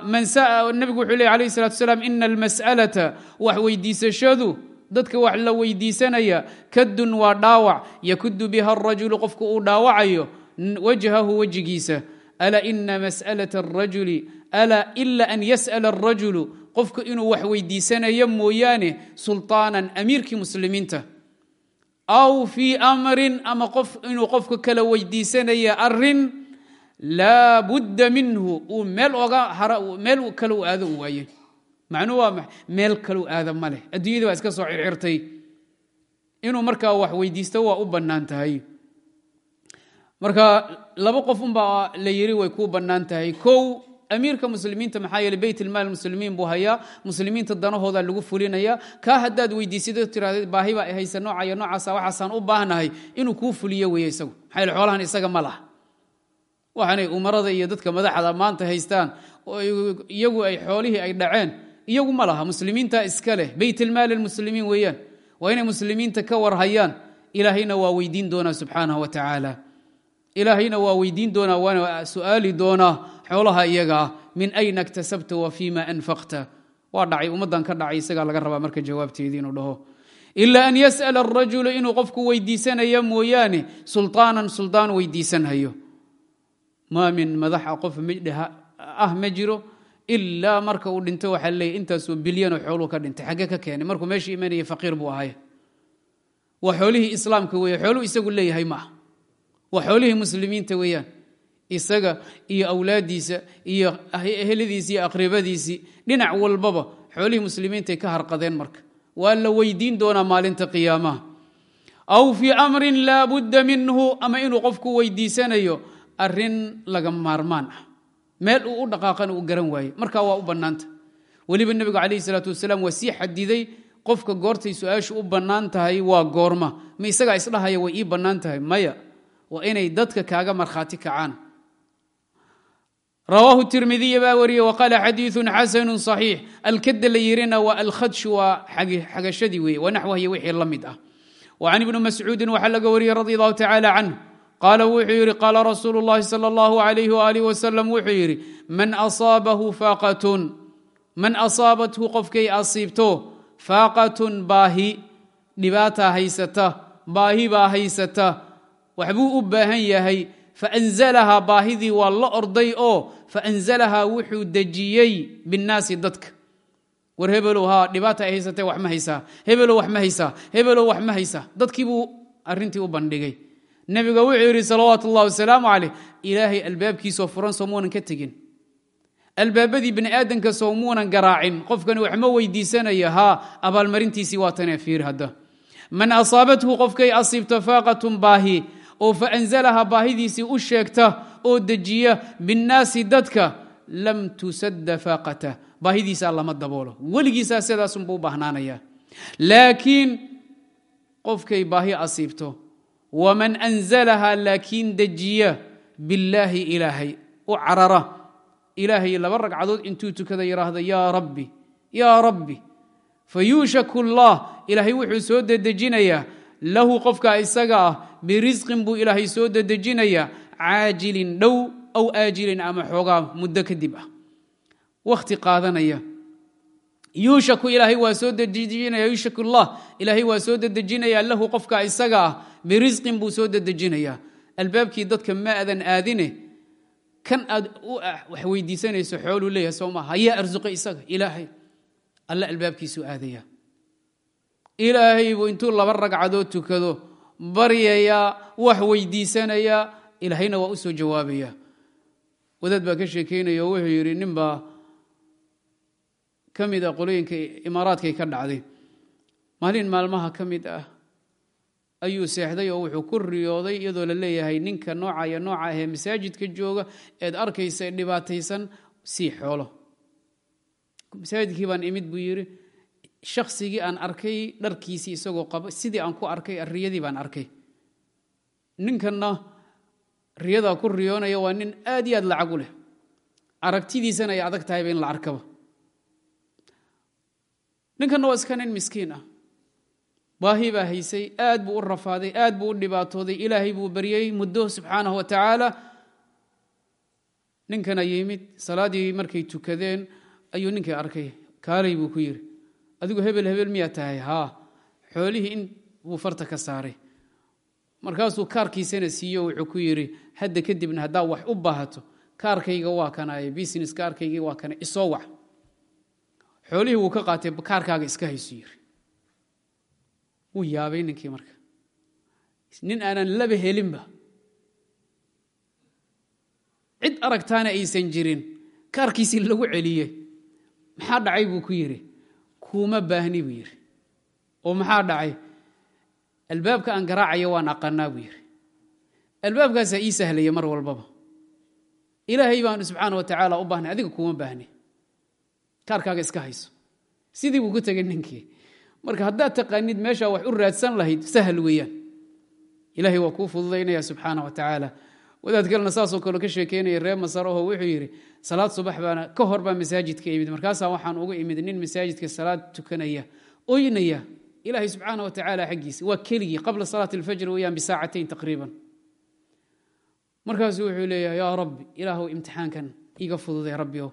nebigu wuxuu ley alayh salatu salaam ina almas'alata wax weydiisashadu dadka wax la weydiisanaya kadun waa dhaawac yakudu biha arajulu qofka uu dhaawacayo wajhahu wejigiisa ala ina mas'alaة الrajuli ala ila an yas'ala الrajulu qofka inuu wax weydiisanayo mooyaane sulطaanan amiirkii muslimiinta aw fii amrin ama qof inuu qofka kala weydiisanaya arrin laa budda minhu uu meel oga meel kale u aado waaye. Macnuu waa meel kalau aada ma leh. Adduunyada baa iska soo circirtay. Inuu markaa wax weydiisto waa u bannaan tahay. Marka laba qof unbaa la yiri way kuu bannaan tahay. Kow amiirka muslimiinta maxaa yeele beyt ilmaal muslimiin buu hayaa. Muslimiinta danahooda lagu fulinaya. Kaa haddaad weydiisado tiraahdeed baahi baa haysa noocaya noocaasa waxaasaan u baahnahay inuu kuu fuliyo weeye isagu. Maxaa yeele xoolahan isaga ma laha. Waxaanay umarada iyo dadka madaxda maanta haystaan iyagu ay xoolihii ay dhaceen iyagu ma laha. Muslimiinta iska leh. Beytlmaali muslimiin weeyaan. Waa inay muslimiinta ka warhayaan. Ilaahayna waa weydiin doonaa subxaanah wa tacaala. Ilaahayna waa weydiin doonaa waana su'aali doonaa xoolaha iyaga ah min ayna iktasabta wa fima anfaqta? Waa dhacay ummaddan ka dhacay isagaa laga rabaa marka jawaabteedii inuu dhaho. Ila an yas'ala arajulu inuu qofku weydiisanaya mooyaane sulطaanan suldaan weydiisanhayo. Maa min madaxa qof midha ah ma jiro ilaa marka uu dhinto waxaa leeyahy intaasoo bilyanoo xooluu ka dhintay xagge ka keenay. Markuu meesha imanaya faqiir buu ahay waa xoolihii islaamka weeye xooluu isagu leeyahay maaha waa xoolihii muslimiinta weeyaan isaga iyo awlaaddiisa iyo eheladiisi iyo aqribadiisii dhinac walbaba xoolihii muslimiintay ka harqadeen marka. Waa la weydiin doonaa maalinta qiyaamaha. Aw fii amrin laa budda minhu ama inuu qofku weydiisanayo arrin laga maarmaan ah. Meel uu u dhaqaaqana uu garan waaye markaa waa u bannaanta. Weliba nebigu calayhi salaatu wasalaam waa sii xadiday qofka goortay su'aashu u bannaan tahay waa goorma. Ma isagaa isdhahaya way ii bannaan tahay? Maya. Waa inay dadka kaaga markhaati kacaan rawaahu tirmidiy baa wariyey waqaala xadiiثu xasanu صaxiix alkada la yirina waa alkhadshu waa xagashadii weeye wanaxwahiy wixii la mid ah وcan ibni mascuudin waxaa laga wariyey radi allahu tacala canh qaala wuxuu yidhi qaala rasuulu اllahi salى اllahu alayh walih wasalam wuxuu yidhi man asaabahu faaqatun man asaabathu qofkay asiibto faaqatun baahi dhibaataa haysata baahi baa haysata waxbuu u baahan yahay faanzalahaa baahidii waa la orday oo faanzalahaa wuxuu dejiyey binnaasi dadka war hebelow haa dhibaata ay haysatee wax ma haysaa hebelow wax ma haysaa hebelow wax ma haysaa dadkiibuu arrintii u bandhigay nebiga wuxuu yidhi salawaatu wasalaamu caleyh ilaahay albaabkiisoo furan soo muunan ka tegin albaabadii bini aadamka soo muunan garaacin qofkani wax ma weydiisanaya haa abaalmarintiisii waa tanee fiir hadda man asaabathu qofkay asiibto faaqatun baahi oo faanzalaha baahidiisii u sheegta oo dejiya binnaasi dadka lam tusadda faaqata baahidiisaa lama daboolo. Weligiisaa sidaasunbuu u baahnaanaya laakiin qofkay baahi asiibto waman anzalaha laakiin dejiya billaahi ilaahay u carara. Ilaahay laba ragcadood intuu tukada yidhaahda yaa rabbi yaa rabbi fayuushaku allah ilaahay wuxuu soo dedejinayaa lahu qofka isaga ah birisqin buu ilaahay soo dedejinayaa caajilin dhow aw aajilin ama xoogaa muddo kadib ah. Wakhti qaadanaya. Yuushaku ilaahay waa soo dedejinaya yuushaku llah ilaahay waa soo dedejinayaa lahu qofka isaga ah birisqin buu soo dedejinayaa albaabkii dadka ma adan aadine kan aad wax weydiisanayso xooluu leeyahay soo maaha hayaa arsuqa isaga ilaahay. Alla albaabkiisuu aadaya ilaahay buu intuu laba ragcadood tukado baryayaa wax weydiisanayaa ilaahayna waa u soo jawaabaya wadaad baa ka sheekeynaya oo wuxuu yidhi nin baa ka mid ah qolooyinka imaaraadkay ka dhacday. Maalin maalmaha ka mid ah ayuu seexday oo wuxuu ku riyooday iyadoo la leeyahay ninka nooca iyo nooca ahee masaajidka jooga eed arkaysa dhibaataysan sii xoolo masaajidkii baan imid buu yidhi shaksigii aan arkay dharkiisii isagoo qaba sidii aan ku arkay riyadii baan arkay. Ninkanna riyadaa ku riyoonaya waa nin aad iyo aad lacag u leh. Aragtidiisana ay adag tahayba in la arkaba. Ninkanna waa iska nin miskiin ah. Baahi baa haysay aad buu u rafaaday aad buu u dhibaatooday ilaahay buu baryey muddo subxaanahu wa tacaala ninkana yimid salaaddii markay tukadeen ayuu ninkii arkay kaalay buu ku yidhi adigu hebel hebel miyaa tahay? Haa xoolihii in buu farta ka saaray. Markaasuu kaarkiisana siiyo wuxuu ku yidhi hadda kadibna haddaa wax u baahato kaarkayga waa kanaaye business kaarkaygii waa kana isoo wac. Xoolihii wuu ka qaatay kaarkaaga iska haysu yiri wuu yaabay ninkii marka. Nin aanan laba helinba. Cid aragtaana aysan jirin. Kaarkiisii lagu celiyey. Maxaa dhacay buu ku yidhi kuuma baahni buu yidhi. Oo maxaa dhacay? Albaabka aan garaacaya waan aqanaa buu yidhi. Albaabkaasaa ii sahlaya mar walbaba. Ilaahay baanu subxaana wa tacaala u baahnay adiga kuuma baahni. Kaarkaaga iska hayso. Sidii buu ku tegay ninkii. Marka haddaad taqaanid meeshaa wax u raadsan lahayd sahal weeyaan. Ilaahay waa kuu fududaynaya subxaana wa tacaala. Wadaad kalena saasoo kale ka sheekeynaya reer masar aho wuxuu yidhi salaad subax baana ka hor baa masaajidka imid. Markaasaa waxaan uga imid nin masaajidka salaad tukanaya oynaya ilaahay subxaana wa tacaala xaggiisa. Waa keligii qabla salaat alfajr weeyaan bisaacatayn taqriiban. Markaasuu wuxuu leeyahay yaa rabbi ilaahu imtixaankan iga fududay rabbio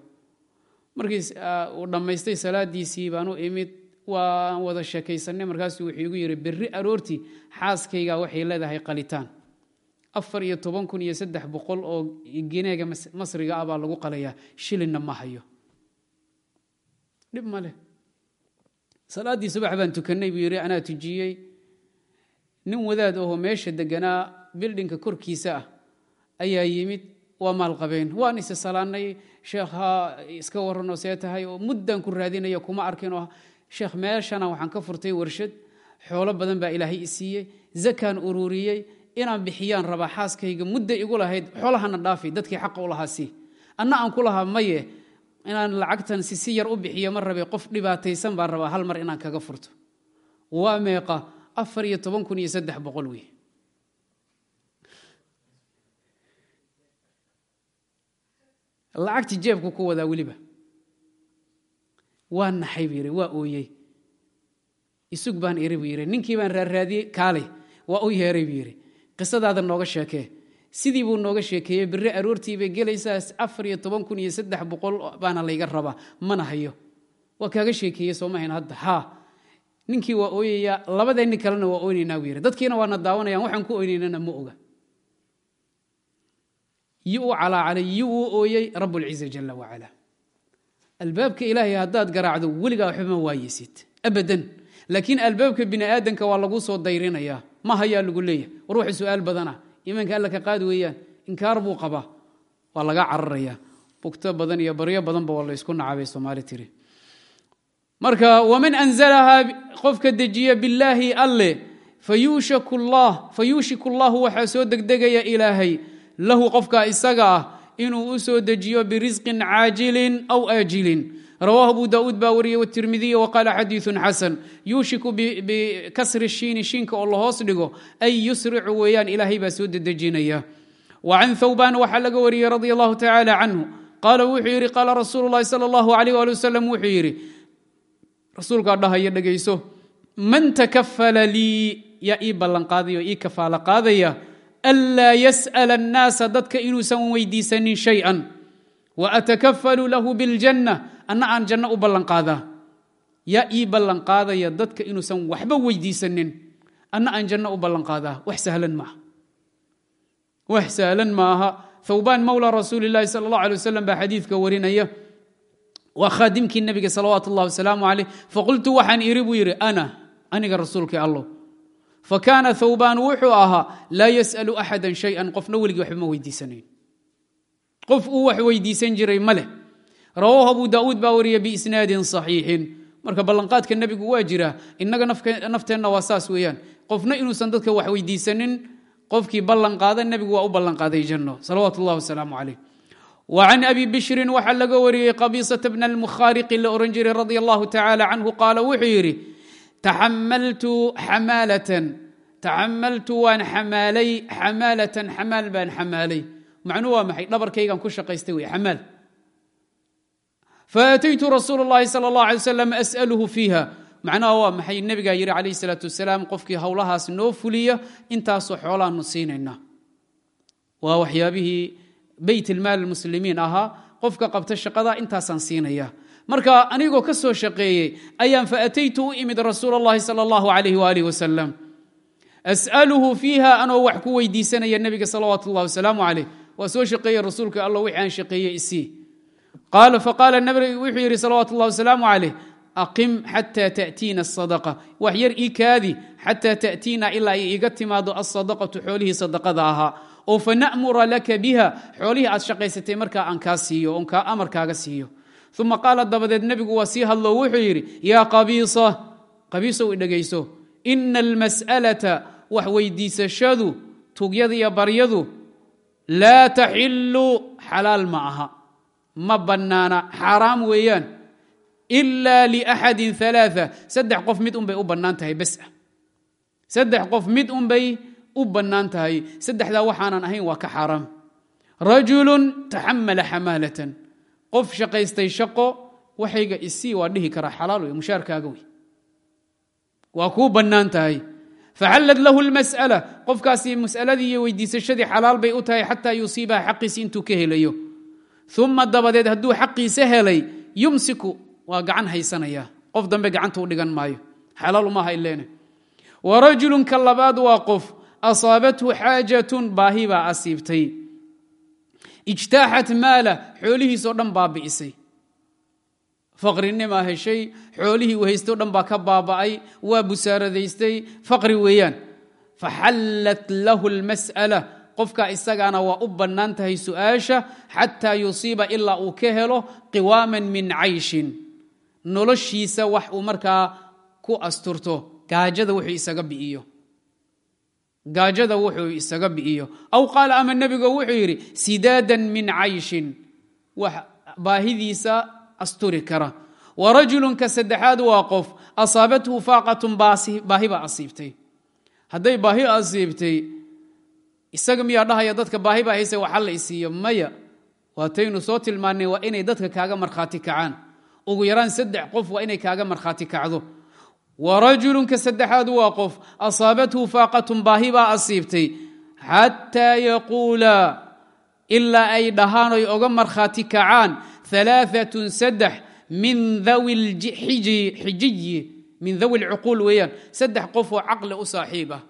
markii uu dhammaystay salaadiisii baan u imid waan wada sheekaysanay. Markaasuu wuxuu igu yidhi berri aroortii xaaskayga waxay leedahay qalitaan afar iyo toban kun iyo saddex boqol oo gineega masriga ah baa lagu qalayaa. Shilinna ma hayo. Dhib ma leh. Salaaddii subax baan tukannay buu yidhi anaa tujiyey. Nin wadaad ahoo meesha deganaa bildhinka korkiisa ah ayaa yimid waa maalqabeen waan ise salaannay sheekha iska warranoo see tahay. Oo muddaan ku raadinaya kuma arkin oo sheekh meeshana waxaan ka furtay warshad. Xoolo badan baa ilaahay i siiyey. Zakaan ururiyey inaan bixiyaan rabaa xaaskayga mudda igu lahayd xoolahana dhaafi dadkii xaqa u lahaa si anna aan ku lahaa maye inaan lacagtan si si yar u bixiyo ma rabe qof dhibaataysan baan rabaa hal mar inaan kaga furto. Waa meeqa afar iyo toban kun iyo saddex boqol wey lacagtii jeebku ku wadaa weliba. Waa naxay buu yidhi waa ooyey. Isug baan iri buu yidhi ninkii baan raarraadiyey kaalay waa u yeeray buu yidhi qisadaada nooga sheekee. Sidii buu nooga sheekeeyey bere aroortii bay gelaysaa afar iyo toban kun iyo saddex boqol baana layga rabaa. Mana hayo. Waa kaaga sheekeeye soomahayn hadda. Ha ninkii waa ooyaya labadeenni kalena waa oynaynaa buu yidhi. Dadkiina waana daawanayaan waxaan ku oynaynana ma oga. Yi calaacalay yi uu ooyey jala wacala albaabka ilaahay haddaad garaacdo weligaa waxba ma waayesid abadan laakiin albaabka bini aadanka waa lagu soo dayrinaya ma hayaa lagu leeyahay. Waxa su'aal badana. Iimaanka alla ka qaadi weeyaan. Inkaar buu qabaa. Waa laga cararaya bugto badan iyo baryo badanba waa la ysku nacabay soomaali tiri. Marka waman anzalahaa qofka dejiya billaahi alle fayuushiku llahu waxaa soo degdegaya ilaahay. Lahu qofka isaga ah inuu u soo dejiyo birisqin caajilin aw aajilin rawaahu abu daauud baa wariyey wtirmidiy waqaala xadiiثu xasan yuushiku bikasri shiini shiinka oo lahoos dhigo ay yusricu weeyaan ilaahay baa soo dedejinaya wa can thawban waxaa laga wariyey radi allahu tacaala canhu qaala wuxuu yidhi qaala rasuulu lahi sal allahu alayh ali wasalam wuxuu yidhi rasuulkaa dhahaya dhegayso man takafala lii yaa ii ballanqaadaya oo ii kafaalo qaadaya anlaa yas'ala annaasa dadka inuusan weydiisanin shay-an wa atakafalu lahu biljanna anna aan janno u ballanqaadaa yaa ii ballanqaadaya dadka inuusan waxba weydiisanin. Anna aan janno u ballanqaadaa wax sahlan maaha. Wax sahlan maaha. Thawbaan mawla rasuuli sala allah alay wasalam baa xadiidka warinaya. Waa khaadimkii nebiga salawaatu ullahi wasalaamu caleyh faqultu waxaan iri buu yidhi ana aniga rasuulkii allow fakaana thawbaan wuxuu ahaa laa yas'alu axada shay-an. Qofna weligii waxba ma weydiisanayn. Qof uu wax weydiisan jiray ma leh rawaahu abu daauud baa wariya biisnaadin saxiixin. Marka ballanqaadka nebigu waa jiraa innaga nafteenna waa saas weeyaan. Qofna inuusan dadka wax weydiisanin qofkii ballanqaada nebigu waa u ballanqaaday janno. Salawaatu ullahi wasalaamu caleyh wa can abi bishrin waxaa laga wariyey qabiisata bna almukhaariqi la ohan jiray radi allahu tacaala canhu qaala wuxuu yidhi taxamaltu xamaalatan taxamaltu waan xamaalay xamaalatan xamaal baan xamaalay. Macnuu waa faataytu rasuul اllahi salى اllah alay slam as'aluhu fiiha macnaha waa maxay nebigaa yidhi calayh salaatu wasalaam qofkii howlahaas noo fuliya intaasoo xoolaanu siinaynaa waa waxyaabihii beyt ilmaal muslimiin ahaa qofka qabta shaqada intaasaan siinaya marka anigoo ka soo shaqeeyey ayaan faataytu u imid rasuul اllahi salى اllahu alayh walih wasalam as'aluhu fiiha anoo wax ku weydiisanaya nebiga salawaatu اllah wasalaamu calayh waa soo shaqeeye rasuulka alla wixii aan shaqeeyey isii qaala faqaala nabig wuxuu yidhi salawaatu اllah wasalaamu calayh aqim xata ta'tiina asadaqa wax yar ii kaadi xataa ta'tiina ilaa ay iga timaado asadaqatu xoolihii sadaqada ahaa oo fana'mura laka biha xoolihii aad shaqaysatay markaa aan kaa siiyo oon kaa amarkaaga siiyo uma qaala dabadeed nebigu waa sii hadlo wuxuu yidhi yaa qabiisa qabiisow dhegayso ina almas'alata wax weydiisashadu tugyada iyo baryadu laa taxilu xalaal ma aha ma banaana xaaraam weeyaan. Ilaa liaxadin alaaa saddex qof mid unbay u bannaan tahay bas ah. saddex qof mid unbay u bannaan tahay. Saddexdaa waxaanan ahayn waa ka xaaraam. Rajulun taxamala xamaalatan. Qof shaqaystay shaqo waxayga isii waa dhihi karaa xalaal wey mushaarkaaga wey waa kuu bannaan tahay. Faxallad lahu lmas'ala qofkaasi mas'aladii iyo weydiisashadii xalaal bay u tahay xataa yusiibaha intuu ka helayo uma dabadeed hadduu xaqiisa helay yumsiku waa gacan haysanaya qof dambe gacanta u dhigan maayo. Xalaal umaha ileene wa rajulun ka labaad waa qof asaabathu xaajatun baahi baa asiibtay. Ijtaaxat maala xoolihiisoo dhan baabi'isay faqrinimaa heshay xoolihii uu haystay o dhan baa ka baaba'ay waa busaaradaystay. Faqri weeyaan faxallat lahu اlmas'ala qofka isagaana waa u bannaan tahay su'aasha xataa yusiiba ilaa uu ka helo qiwaaman min cayshin. Noloshiisa wax uu markaa ku asturto. Gaajada wuxuu isaga bi'iyo. Gaajada wuxuu isaga bi'iyo. Aw qaala ama nebigu wuxuu yidhi sidaadan min cayshin. Wax baahidiisa asturi kara. Wa rajulunka saddexaad waa qof asaabathu faaqatun baahi baa asiibtay. Hadday baahi asiibtay isaga miyaa dhahaya dadka baahi baa hayse waxa la isiiyo maya. Waataynu soo tilmaannay waa inay dadka kaaga markhaati kacaan. Ugu yaraan saddex qof waa inay kaaga markhaati kacdo. Wa rajulunka saddexaad waa qof asaabathu faaqatun baahi baa asiibtay. Xataa yaquula ilaa ay dhahaan oy oga markhaati kacaan alaaatun saddex min dawi xijiyi min dawi lcuquul weeyaan. Saddex qof oo caqli u saaxiib ah.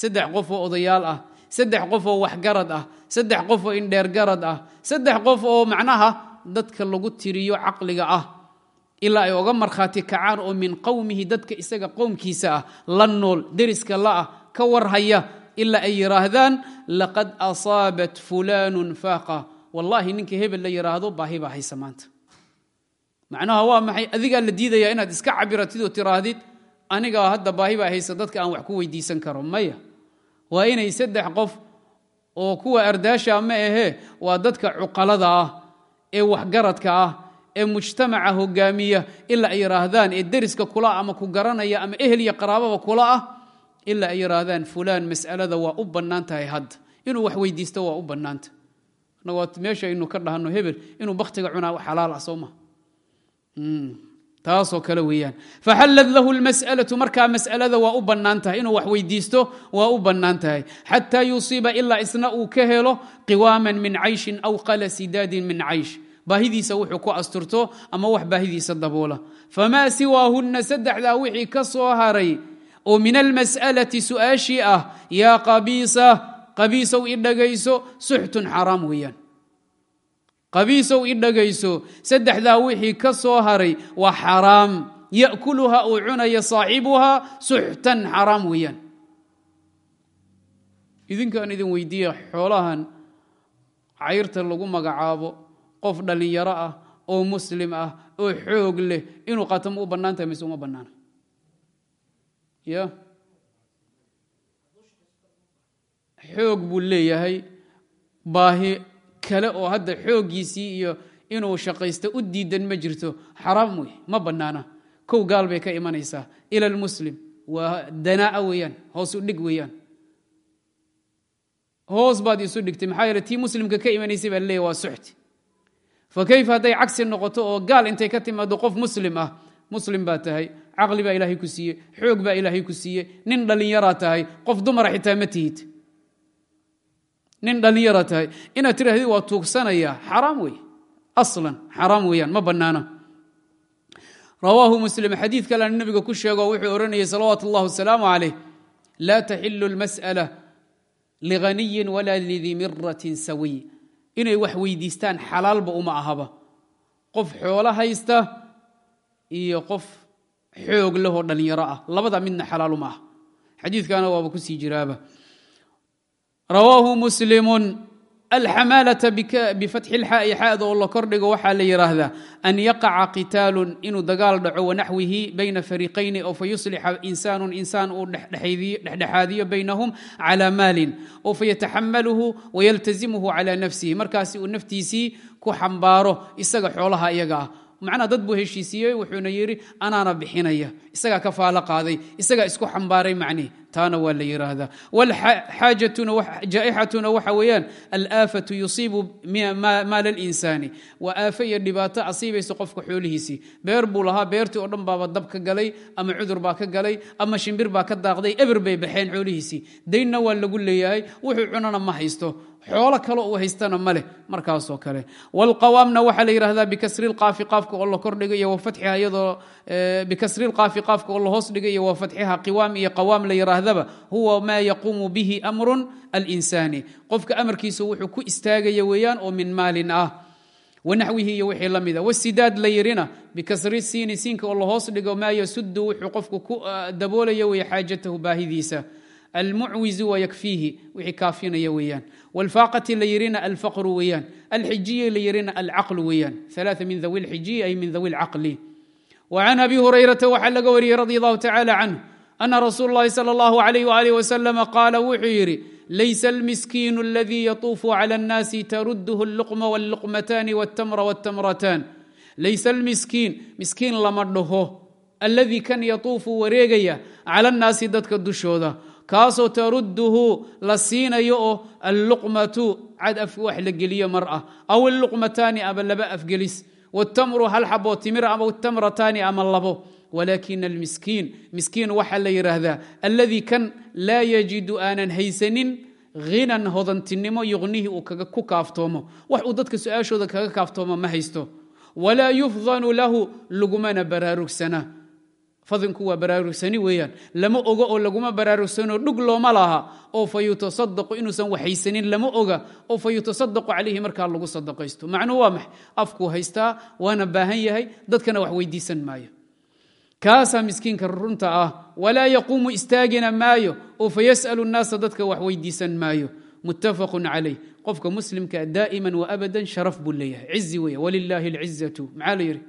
Saddex qof oo odayaal ah saddex qof oo waxgarad ah saddex qof oo indheergarad ah saddex qof oo macnaha dadka lagu tiriyo caqliga ah. Ilaa ay oga markhaati kacaan oo min qowmihi dadka isaga qowmkiisa ah la nool deriska la'ah ka warhaya ilaa ay yidhaahdaan laqad asaabat fulaanun faaqa. Wallaahi ninka hebel la yidhaahdo baahi baa haysa maanta. Macnaha waa maxay? Adigaa la diidayaa inaad iska cabiratid oo tiraahdid anigaa hadda baahi baa haysa dadka aan wax ku weydiisan karo. Maya waa inay saddex qof oo kuwa ardaasha ma ahee waa dadka cuqalada ah ee waxgaradka ah ee mujtamaca hogaamiya ilaa ay yidhaahdaan ee deriska kula ama ku garanaya ama ehel iyo qaraababa kula ah ilaa ay yidhaahdaan fulaan mas'alada waa u bannaan tahay hadda inuu wax weydiisto waa u bannaanta meesha aynu ka dhahno hebel inuu bakhtiga cunaa xalaal ah soo ma taasoo kale weeyaan. Faxallad lahu lmas'alatu markaa mas'alada waa u bannaan tahay inuu wax weydiisto waa u bannaan tahay. Xataa yusiiba ilaa isna uu ka helo qiwaaman min cayshin aw qala sidaadin min caysh. Baahidiisa wuxuu ku asturto ama wax baahidiisa daboola. Famaa siwaahunna saddexdaa wixii ka soo haray oo min almas'alati su'aashii ah yaa qabiisa qabiisow i dhagayso suxtun xaraam weeyaan qabiisow i dhagayso saddexdaa wixii ka soo haray waa xaraam. Ya'kuluha uu cunaya saaxibuhaa suxtan xaraam weeyaan. Idinkaan idin weydiiya xoolahan cayrta lagu magacaabo qof dhallinyaro ah oo muslim ah oo xoog leh inuu qaato ma u bannaan tahay mise uma bannaana. Ya? Xoog buu leeyahay baahi kale oo hadda xooggiisii iyo inuu shaqaysto u diidan ma jirto. Xaraam wey ma bannaana. Kow gaal bay ka imanaysaa. Ila almuslim waa danaa'a weeyaan hoos u dhig weeyaan. Hoos baad isu dhigtay maxaa yeele tii muslimka ka imanaysay baa leeyahy waa suxti fa kayfa hadday cagsi noqoto oo gaal intay ka timaado qof muslim ah muslim baa tahay caqli baa ilaahay ku siiye xoog baa ilaahay ku siiye nin dhallinyaraa tahay qof dumara xitaa ma tihid nin dhallinyara tahay. Inaad tirahdid waa tuugsanayaa xaraam wey aslan xaraam weeyaan. Ma bannaana rawaahu muslim xadiid kalena nebiga ku sheego wuxuu odhanayay salawaatu wasalaamu calayh. Laa taxilu اlmas'ala lighaniyin walaa lidii miratin sawiy. Inay wax weydiistaan xalaalba uma ahaba. Qof xoolo haysta iyo qof xoog lehoo dhallinyaro ah labada midna xalaal uma ah. Xadiidkana waaba ku sii jiraaba rawaahu muslimu alxamaalata bifatxi lxaa'i xaada oo la kordhigo waxaa la yidhaahdaa an yaqaca qitaalun inuu dagaal dhaco wanaxwihi bayna fariiqayni oo fa yuslixa insaanu insaan uu dhexdhexaadiyo baynahum cala maalin oo fayataxamaluhu wayaltazimuhu cala nafsihi. Markaasi uu naftiisii ku xambaaro isaga xoolaha iyaga ah macnaa dad buu heshiisiiyey wuxuuna yidhi anaana bixinaya. Isagaa ka faalo qaaday isagaa isku xambaaray macnihi taana waa la yidhaahdaa jaa'ixatuna waxa weeyaan alaafatu yusiibu maala linsaani waa aafo iyo dhibaato asiibaysa qofka xoolihiisii. Beer buu lahaa beertii oo dhan baaba dab ka galay ama cudur baa ka galay ama shimbir baa ka daaqday eber bay baxeen xoolihiisii. Daynna waa lagu leeyahay wuxuu cunana ma haysto xoolo kale uu haystana ma leh markaasoo kale. Wlqawaamna waxaa la yidhahdaa bikasri lqaafi qaafka oo la kordhiga iyo wafatxiha iyadoo bikasri lqaafi qaafka oo la hoos dhiga iyo wafatxiha qiwaam iyo qawaam la yidhaahdaba huwa maa yaquumu bihi amrun alinsaani. Qofka amarkiisa wuxuu ku istaagaya weeyaan oo min maalin ah. Wanaxwihi iyo wixii la mida wasidaad la yirina bikasri siini siinka oo la hoos dhigo maa yasudu wuxuu qofku ku daboolaya weeye xaajatahu baahidiisa almucwizu wayakfiihi wixii kaafinaya weeyaan wlfaaqati la yirina alfaqru weeyaan alxijiyi la yirina alcaqlu weeyaan alaa min dawi lxijiyi ay min dawi lcaqli وعn abi hurayrata waxaa laga wariyey radi allahu tacala canh ana rasuul اllahi salى اllahu alayh walih waslm qaala wuxuu yidhi laysa almiskiinu aladii yatuufu clى اnnaasi tarudhu اlluqma wاlluqmatani wاltamra wاltamratan laysa almiskiin miskiin lama dhaho alladii kan yatuufu wareegaya cala اnnaasi dadka dushooda kaasoo tarudduhu la siinayo oo alluqmatu cad af wax la geliyo mar ah aw alluqmataani ama laba afgelis wاtamru hal xaboo timir ama tamrataani ama labo. Walakin almiskiin miskiin waxaa la yidhaahdaa alladii kan laa yajidu aanan haysanin hinan hodantinimo yuqnihi uu ku kaaftoomo. Wax uu dadka su'aashooda kaga kaaftoomo ma haysto. Walaa yufdanu lahu lagumana baraarugsana fadinku waa baraarugsani weeyaan. Lama oga oo laguma baraarugsano dhug looma laha oo fa inuusan waxaysanin lama oga oo fa calayhi markaa lagu sadaqaysto. Macnuhu waa maxay? Afkuu haystaa waana baahan yahay dadkana wax weydiisan maayo. Kaasaa miskiinka runta ah walaa yaquumu istaagina maayo oo fa yas'alu nnaasa dadka wax weydiisan maayo. Muttafaqun calayh. Qofka muslimka daa'iman wa abadan sharaf buu leeyahay. Cizi weeye walilaahi alcizatu maxaa la yidhi?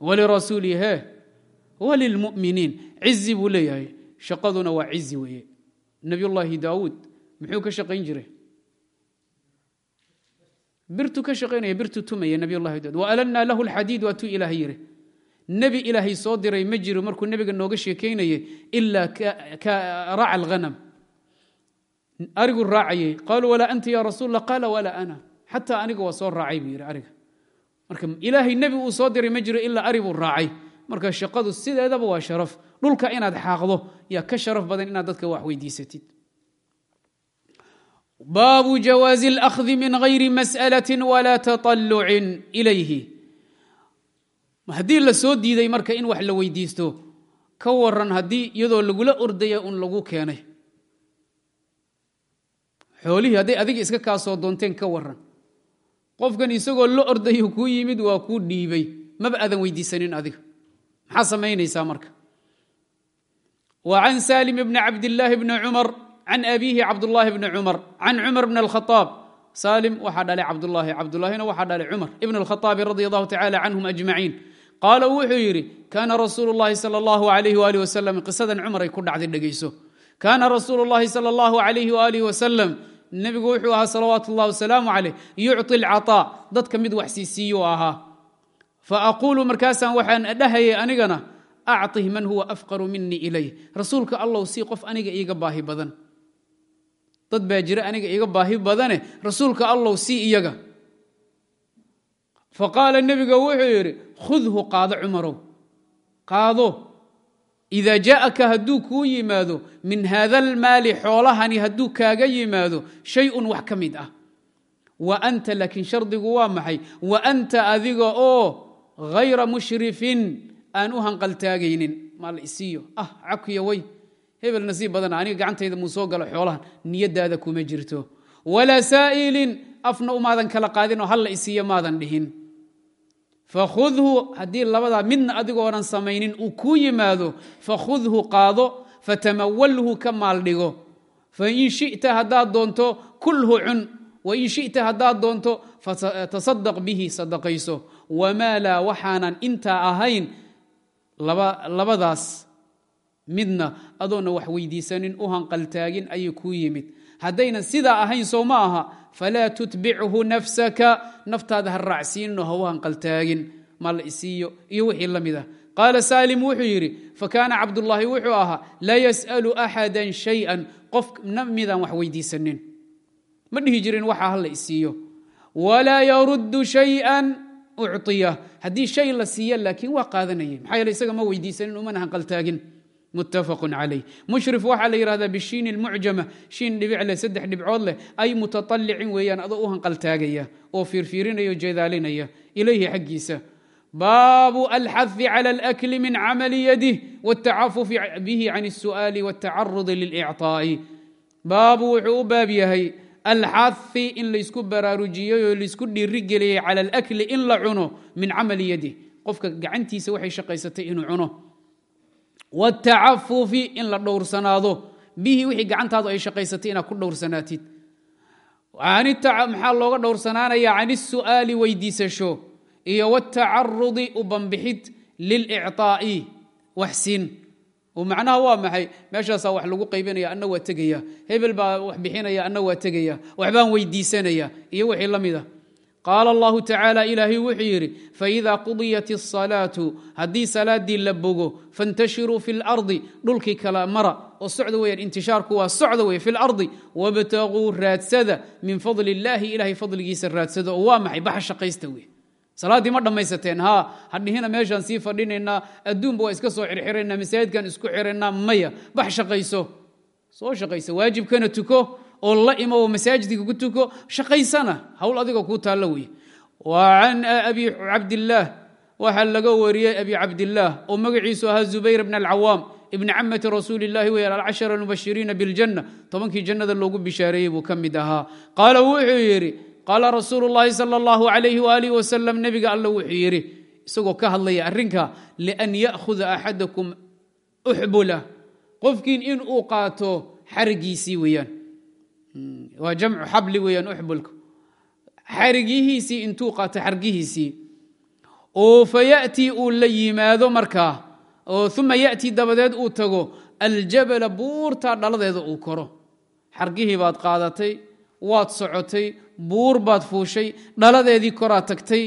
Walirasuulihi he walilmuminiin. Cizi buu leeyahay. Shaqaduna waa cizi weeye. Nabiyullaahi daawuud muxuu ka shaqayn jiray? Birtu ka shaqaynaya birtu tumaya nabiyullahi daawud waalanna lahu lxadiid waatuu ilaah yiri nebi ilaahay soo diray ma jiro markuu nebiga nooga sheekaynayay ilaa raaca alghanam. Arigu raacayay. Qaaluu walaa anta ya rasuul qaala walaa ana. Xataa aniga waa soo raacay buu yidhi ariga. Marka ilaahay nebi uu soo diray ma jiro ilaa ari buu raacay marka shaqadu sideedaba waa sharaf dhulka inaad xaaqdo yaa ka sharaf badan inaad dadka wax weydiisatid baabu jawaazi اlأkhdi min غayri masأlaة wla taطalucin ilayhi haddii la soo diiday marka in wax la weydiisto ka waran haddii iyadoo lagula ordaya un lagu keenay xoolihii hadday adiga iska kaa soo doonteen ka waran qofkan isagoo la ordayo kuu yimid waa kuu dhiibay maba aadan weydiisanin adiga maxaa samaynaysaa marka wa can salim bni cabdillaahi bni cumar can abiihi cabdullaahi bni cumar can cumar bn alkhaaab salim waxaa dhalay cabdulaahi cabdulaahina waxaa dhalay cumar ibn alkhaaabi radi allahu tacala canhum ajmaciin qaala wuxuu yidhi kaana rasuulu llahi sal allahu alayh waalih wasalam qisadan cumaray ku dhacday dhegayso kaana rasuulu llahi sal allahu alayh waalih wasalam nebigu wuxuu ahaa salawaatu اllah wasalaamu calayh yucطi alcaطaa dadka mid wax siisiiyuu ahaa faaquulu markaasaan waxaan dhahayay anigana acطih man huwa afqaru minii ilayh rasuulka allow sii qof aniga iiga baahi badan dad baa jira aniga iiga baahi badane rasuulka allow sii iyaga faqaala nebiga wuxuu yidhi khudhu qaado cumarow qaado idaa jaa'aka hadduu kuu yimaado min haada almaali xoolahani hadduu kaaga yimaado shay-un wax ka mid ah wa anta laakiin shardigu waa maxay wa anta adiga oo hayra mushrifin aan u hanqaltaagaynin maal isiiyo ah cakiyo way hebel nasiib badana aniga gacantayda muu soo galo xoolahan niyadaada kuma jirto walaa saa'ilin afna umaadan kala qaadinoo halla isiiyo maadan dhihin fakhudhu haddii labadaa midna adigoonan samaynin uu kuu yimaado fakhudhu qaado fatamawalhu ka maaldhigo fain shita haddaad doonto kulhu cun wain shita haddaad doonto fatasadaq bihi sadaqayso wamaa laa waxaanan intaa ahayn. Labadaas midna adoona wax weydiisanin u hanqaltaagin ayay kuu yimid. Haddaynan sidaa ahayn soo ma aha. Falaa tutbichu nafsaka. Naftaada ha raacsiinno ha u hanqaltaagin. Mal isiiyo. Iyo wixii la mid ah. Qaala saalim wuxuu yidhi fakaana cabdullaahi wuxuu ahaa laa yas'alu axada shayan. Qof midaan wax weydiisanin. Ma dhihi jirin waxa hala isiiyo. Walaa yaruddu shayan ucطiya haddii shay la siiya laakiin waa qaadanayay maxaa yeele isaga ma weydiisanin umana hanqaltaagin muttafaq calayh mushrif waxaa la yidhahdaa bishiin ilmucjama shiin dhibic leh saddex dhibcood leh ay mutaطalicin weeyaan adoo u hanqaltaagaya oo fiirfiirinaya o jeedaalinaya ilayhi xaggiisa baabu alxahi clى اlأkli min camali yadih wاtacafufi bihi can الsu'aali wاtacarudi lilicطaa'i baabu wuxuu u baab yahay alxafi in laysku baraarujiyey oo laysku dhiirigeliyey cala alakli in la cuno min camali yadih qofka gacantiisa waxay shaqaysatay inuu cuno. Watacafufi in la dhowrsanaado. Bihi wixii gacantaadu ay shaqaysatay inaad ku dhowrsanaatid. Maxaa looga dhowrsanaanayaa? Can isu'aali weydiisasho. Iyo watacarudi u banbixid lilicطaa'i waxsin macnaha waa maxay? Meeshaasaa wax lagu qaybinaya ana waa tegaya hebel baa wax bixinaya ana waa tegaya waxbaan weydiisanaya iyo wixii la mida. Qaala allahu tacaala ilaahay wuxuu yidhi faida qudiyat asalaatu haddii salaadii la bogo fantashiruu fi lardi dhulkii kala mara oo socda weyaan intishaarku waa socda wey fi wabtaguu raadsada min fadli illaahi ilahay fadligiisa raadsada oo waa maxay? Baxa shaqaysta wey salaaddii ma dhammaysateen. Haa hadhihina meeshaan sii fadhinaynaa adduunba waa iska soo xirxiraynaa masaajidkan isku xiraynaa maya bax shaqayso. Soo shaqaysa waajibkana tuko oo la imo oo masaajidka ku tuko shaqaysana hawl adiga kuu taallo wey can abi cabdillaah waxaa laga wariyey abi cabdillaah oo magaciisu ahaa zubayr bn alcawaam ibni camati rasuuli اllahi wey alcashara mubashiriina biاljanna tobankii jannada loogu bishaareeyey buu ka mid ahaa. Qaala wuxuu yidhi qaala rasuulu اllaahi sal اllahu alayh walih wasalam nebiga alla wuxuu yidhi isagoo ka hadlaya arrinka lian ya'huda axadakum uxbula. Qofkiin in uu qaato xarigiisii weyaan hmm, waa jamcu xabli weyaan uxbulka. Xarigihiisii intuu qaato xargihiisii oo fa ya'tii uu la yimaado markaa oo uma ya'tii dabadeed uu tago. Aljabala buurta dhaladeeda uu koro. Xargihii baad qaadatay waad socotay buur baad fuushay dhaladeedii koraa tagtay.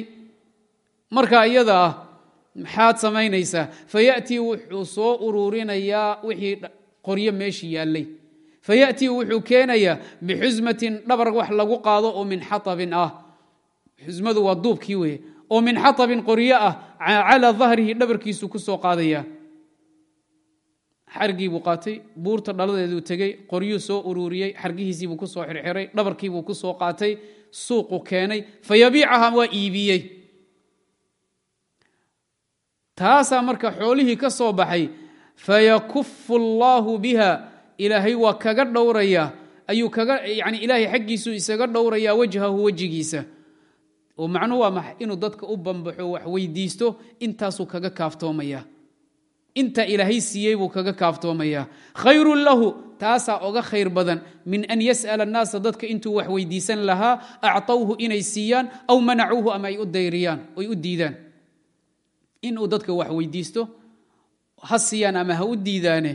Marka iyada ah maxaad samaynaysaa? Fayaأtii wuxuu soo ururinayaa wixii qoryo meeshii yaallay. Fayaأtii wuxuu keenayaa bixusmatin dhabar wax lagu qaado oo min xaabin ah. Xusmadu waa duubkii weye oo min xaabin qoryo ah calaa dahrihi dhabarkiisu ku soo qaadaya xargiibuu qaatay buurta dhaladeeduu tegey qoryuu soo ururiyey xargihiisiibuu ku soo xirxiray dhabarkiibuu ku soo qaatay suuqu keenay fayabiicaha waa iibiyey. Taasaa marka xoolihii ka soo baxay fayakufu allaahu biha ilaahay waa kaga dhowraya ayuu kaga yani ilaahay xaggiisuu isaga dhowrayaa wajhahu wejigiisa. Oo macnuhu waa maxa inuu dadka u bambaxo wax weydiisto intaasuu kaga kaaftoomaya inta ilaahay siiyey buu kaga kaaftoomaya. Khayrun lahu taasaa oga khayr badan. Min an yas'ala annaasa dadka intuu wax weydiisan lahaa acطawhu inay siiyaan aw manacuuhu ama ay u dayriyaan oy u diidaan. Inuu dadka wax weydiisto ha siiyaan ama ha u diidaane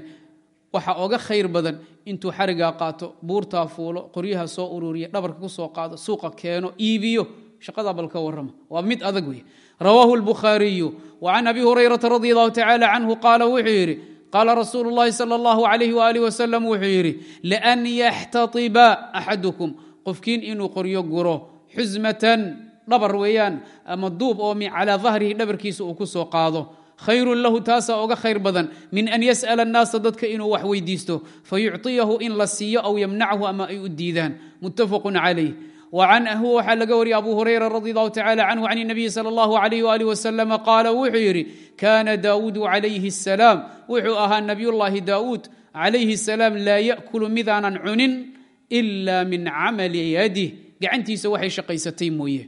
waxa oga khayr badan intuu xarigaa qaato buurtaa fuulo qoryaha soo ururiya dhabarka ku soo qaado suuqa keeno iibiyo shaqadaa bal ka warrama. Waa mid adag wey rawaahu اlbukhaariyu وcan abi hurayrata radi allahu tacala canhu qaala wuxuu yidhi qaala rasuulu اllahi salى اllahu alayh walih wasalam wuxuu yidhi lian yaxtaiba axadukum qofkiin inuu qoryo guro xusmatan dhabar weeyaan ama duub oo calaa dahrihi dhabarkiisa uu ku soo qaado khayrun lahu taasaa oga khayr badan min an yas'ala annaasa dadka inuu wax weydiisto fayucطiyahu in la siiyo aw yamnachu ama ay u diidaan muttafaqu calayh wcanhu waxaa laga wariyay abu hurayra radi allahu tacala canhu can nabiyi sal allahu alayh walih wasalam qaala wuxuu yidhi kana daawuudu calayhi asalaam wuxuu ahaa nabiyullaahi daawuud calayhi asalaam laa ya'kulu midaanan cunin ila min camali yadih gacantiisa waxay shaqaysatay mooye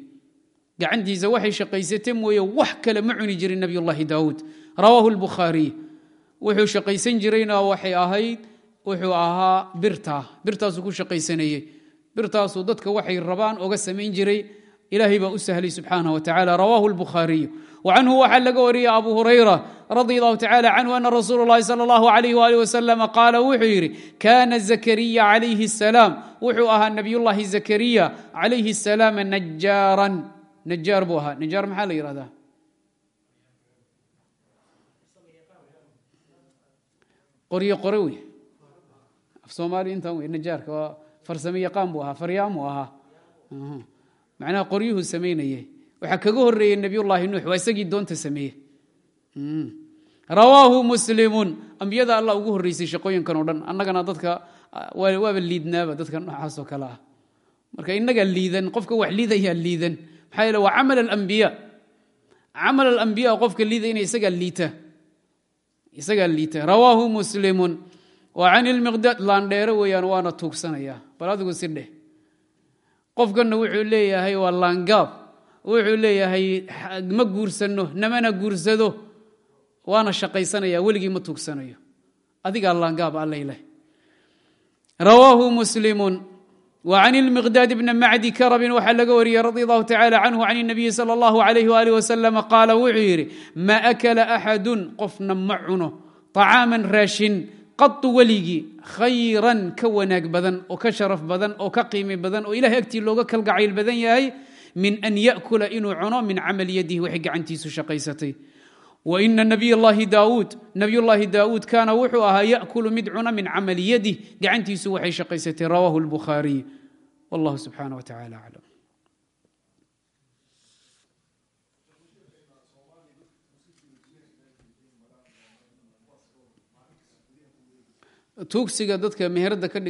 gacantiisa waxay shaqaysatay mooye wax kale ma cuni jirin nabiyullaahi daawuud rawaahu lbukhaariy wuxuu shaqaysan jirayna waxay ahayd wuxuu ahaa birta birtaasuu ku shaqaysanayey birtaasuu dadka waxay rabaan oga samayn jiray ilaahay baa u sahlay subxaanah watacaala rawaahu lbukhaariyu wacanhu waxaa laga wariyey abu hurayra radi allahu tacala canhu ana rasuulu llahi sala allahu alayh waalih wasalam qaala wuxuu yidhi kana zakariya calayhi asalaam wuxuu ahaa nabiyullaahi zakariya calayhi asalaam najaaran najaar buu ahaa. Najaar maxaa la yihahdaa qoryo qore wey af soomaaliya intan wey najaarka waa farsamo yaqaan buu ahaa faryaamuu ahaa. Macnaha qoryuhuu samaynayay. Waxaa kaga horeeyey nebiyullaahi nuux waa isagii doonta sameeye rawaahu muslimun. Ambiyada allah ugu horreysay shaqooyinkan o dhan annagana dadka waaba liidnaaba dadka noocaasoo kale ah. Marka innagaa liidan qofka wax liidayaa liidan. Maxaa yeele waa camal alambiya camal alambiya qofka liidayna isagaa liita. Isagaa liita. Rawaahu muslimun wa can ilmiqdaad laandheero weeyaan waana tuugsanaya bal adigu si dheh qofkanna wuxuu leeyahay waa laangaab wuxuu leeyahay ma guursano namana guursado waana shaqaysanaya weligii ma tuugsanayo adigaa laangaab allaileh rawaahu muslimun wa can ilmiqdaad bni macdi karabin waxaa laga wariyey radi allahu tacala canhu can اnabiyi salى اllahu alayh walih wasalam qaala wuxuu yidhi ma akala axadun qofna ma cuno طacaaman raashin qadu weligii khayran ka wanaag badan oo ka sharaf badan oo ka qiimi badan oo ilahay agtii looga kalgacayl badan yahay min an yakula inuu cuno min camal yadihi waxay gacantiisu shaqaysatay. Waina nabiy llahi daauud nabiyullaahi daauud kaana wuxuu ahaa yakulu mid cuna min camali yadih gacantiisu waxay shaqaysatay. Rawahu lbukhaariy wallahu subxaana wa tacala aclam tuugsiga dadka meherada ka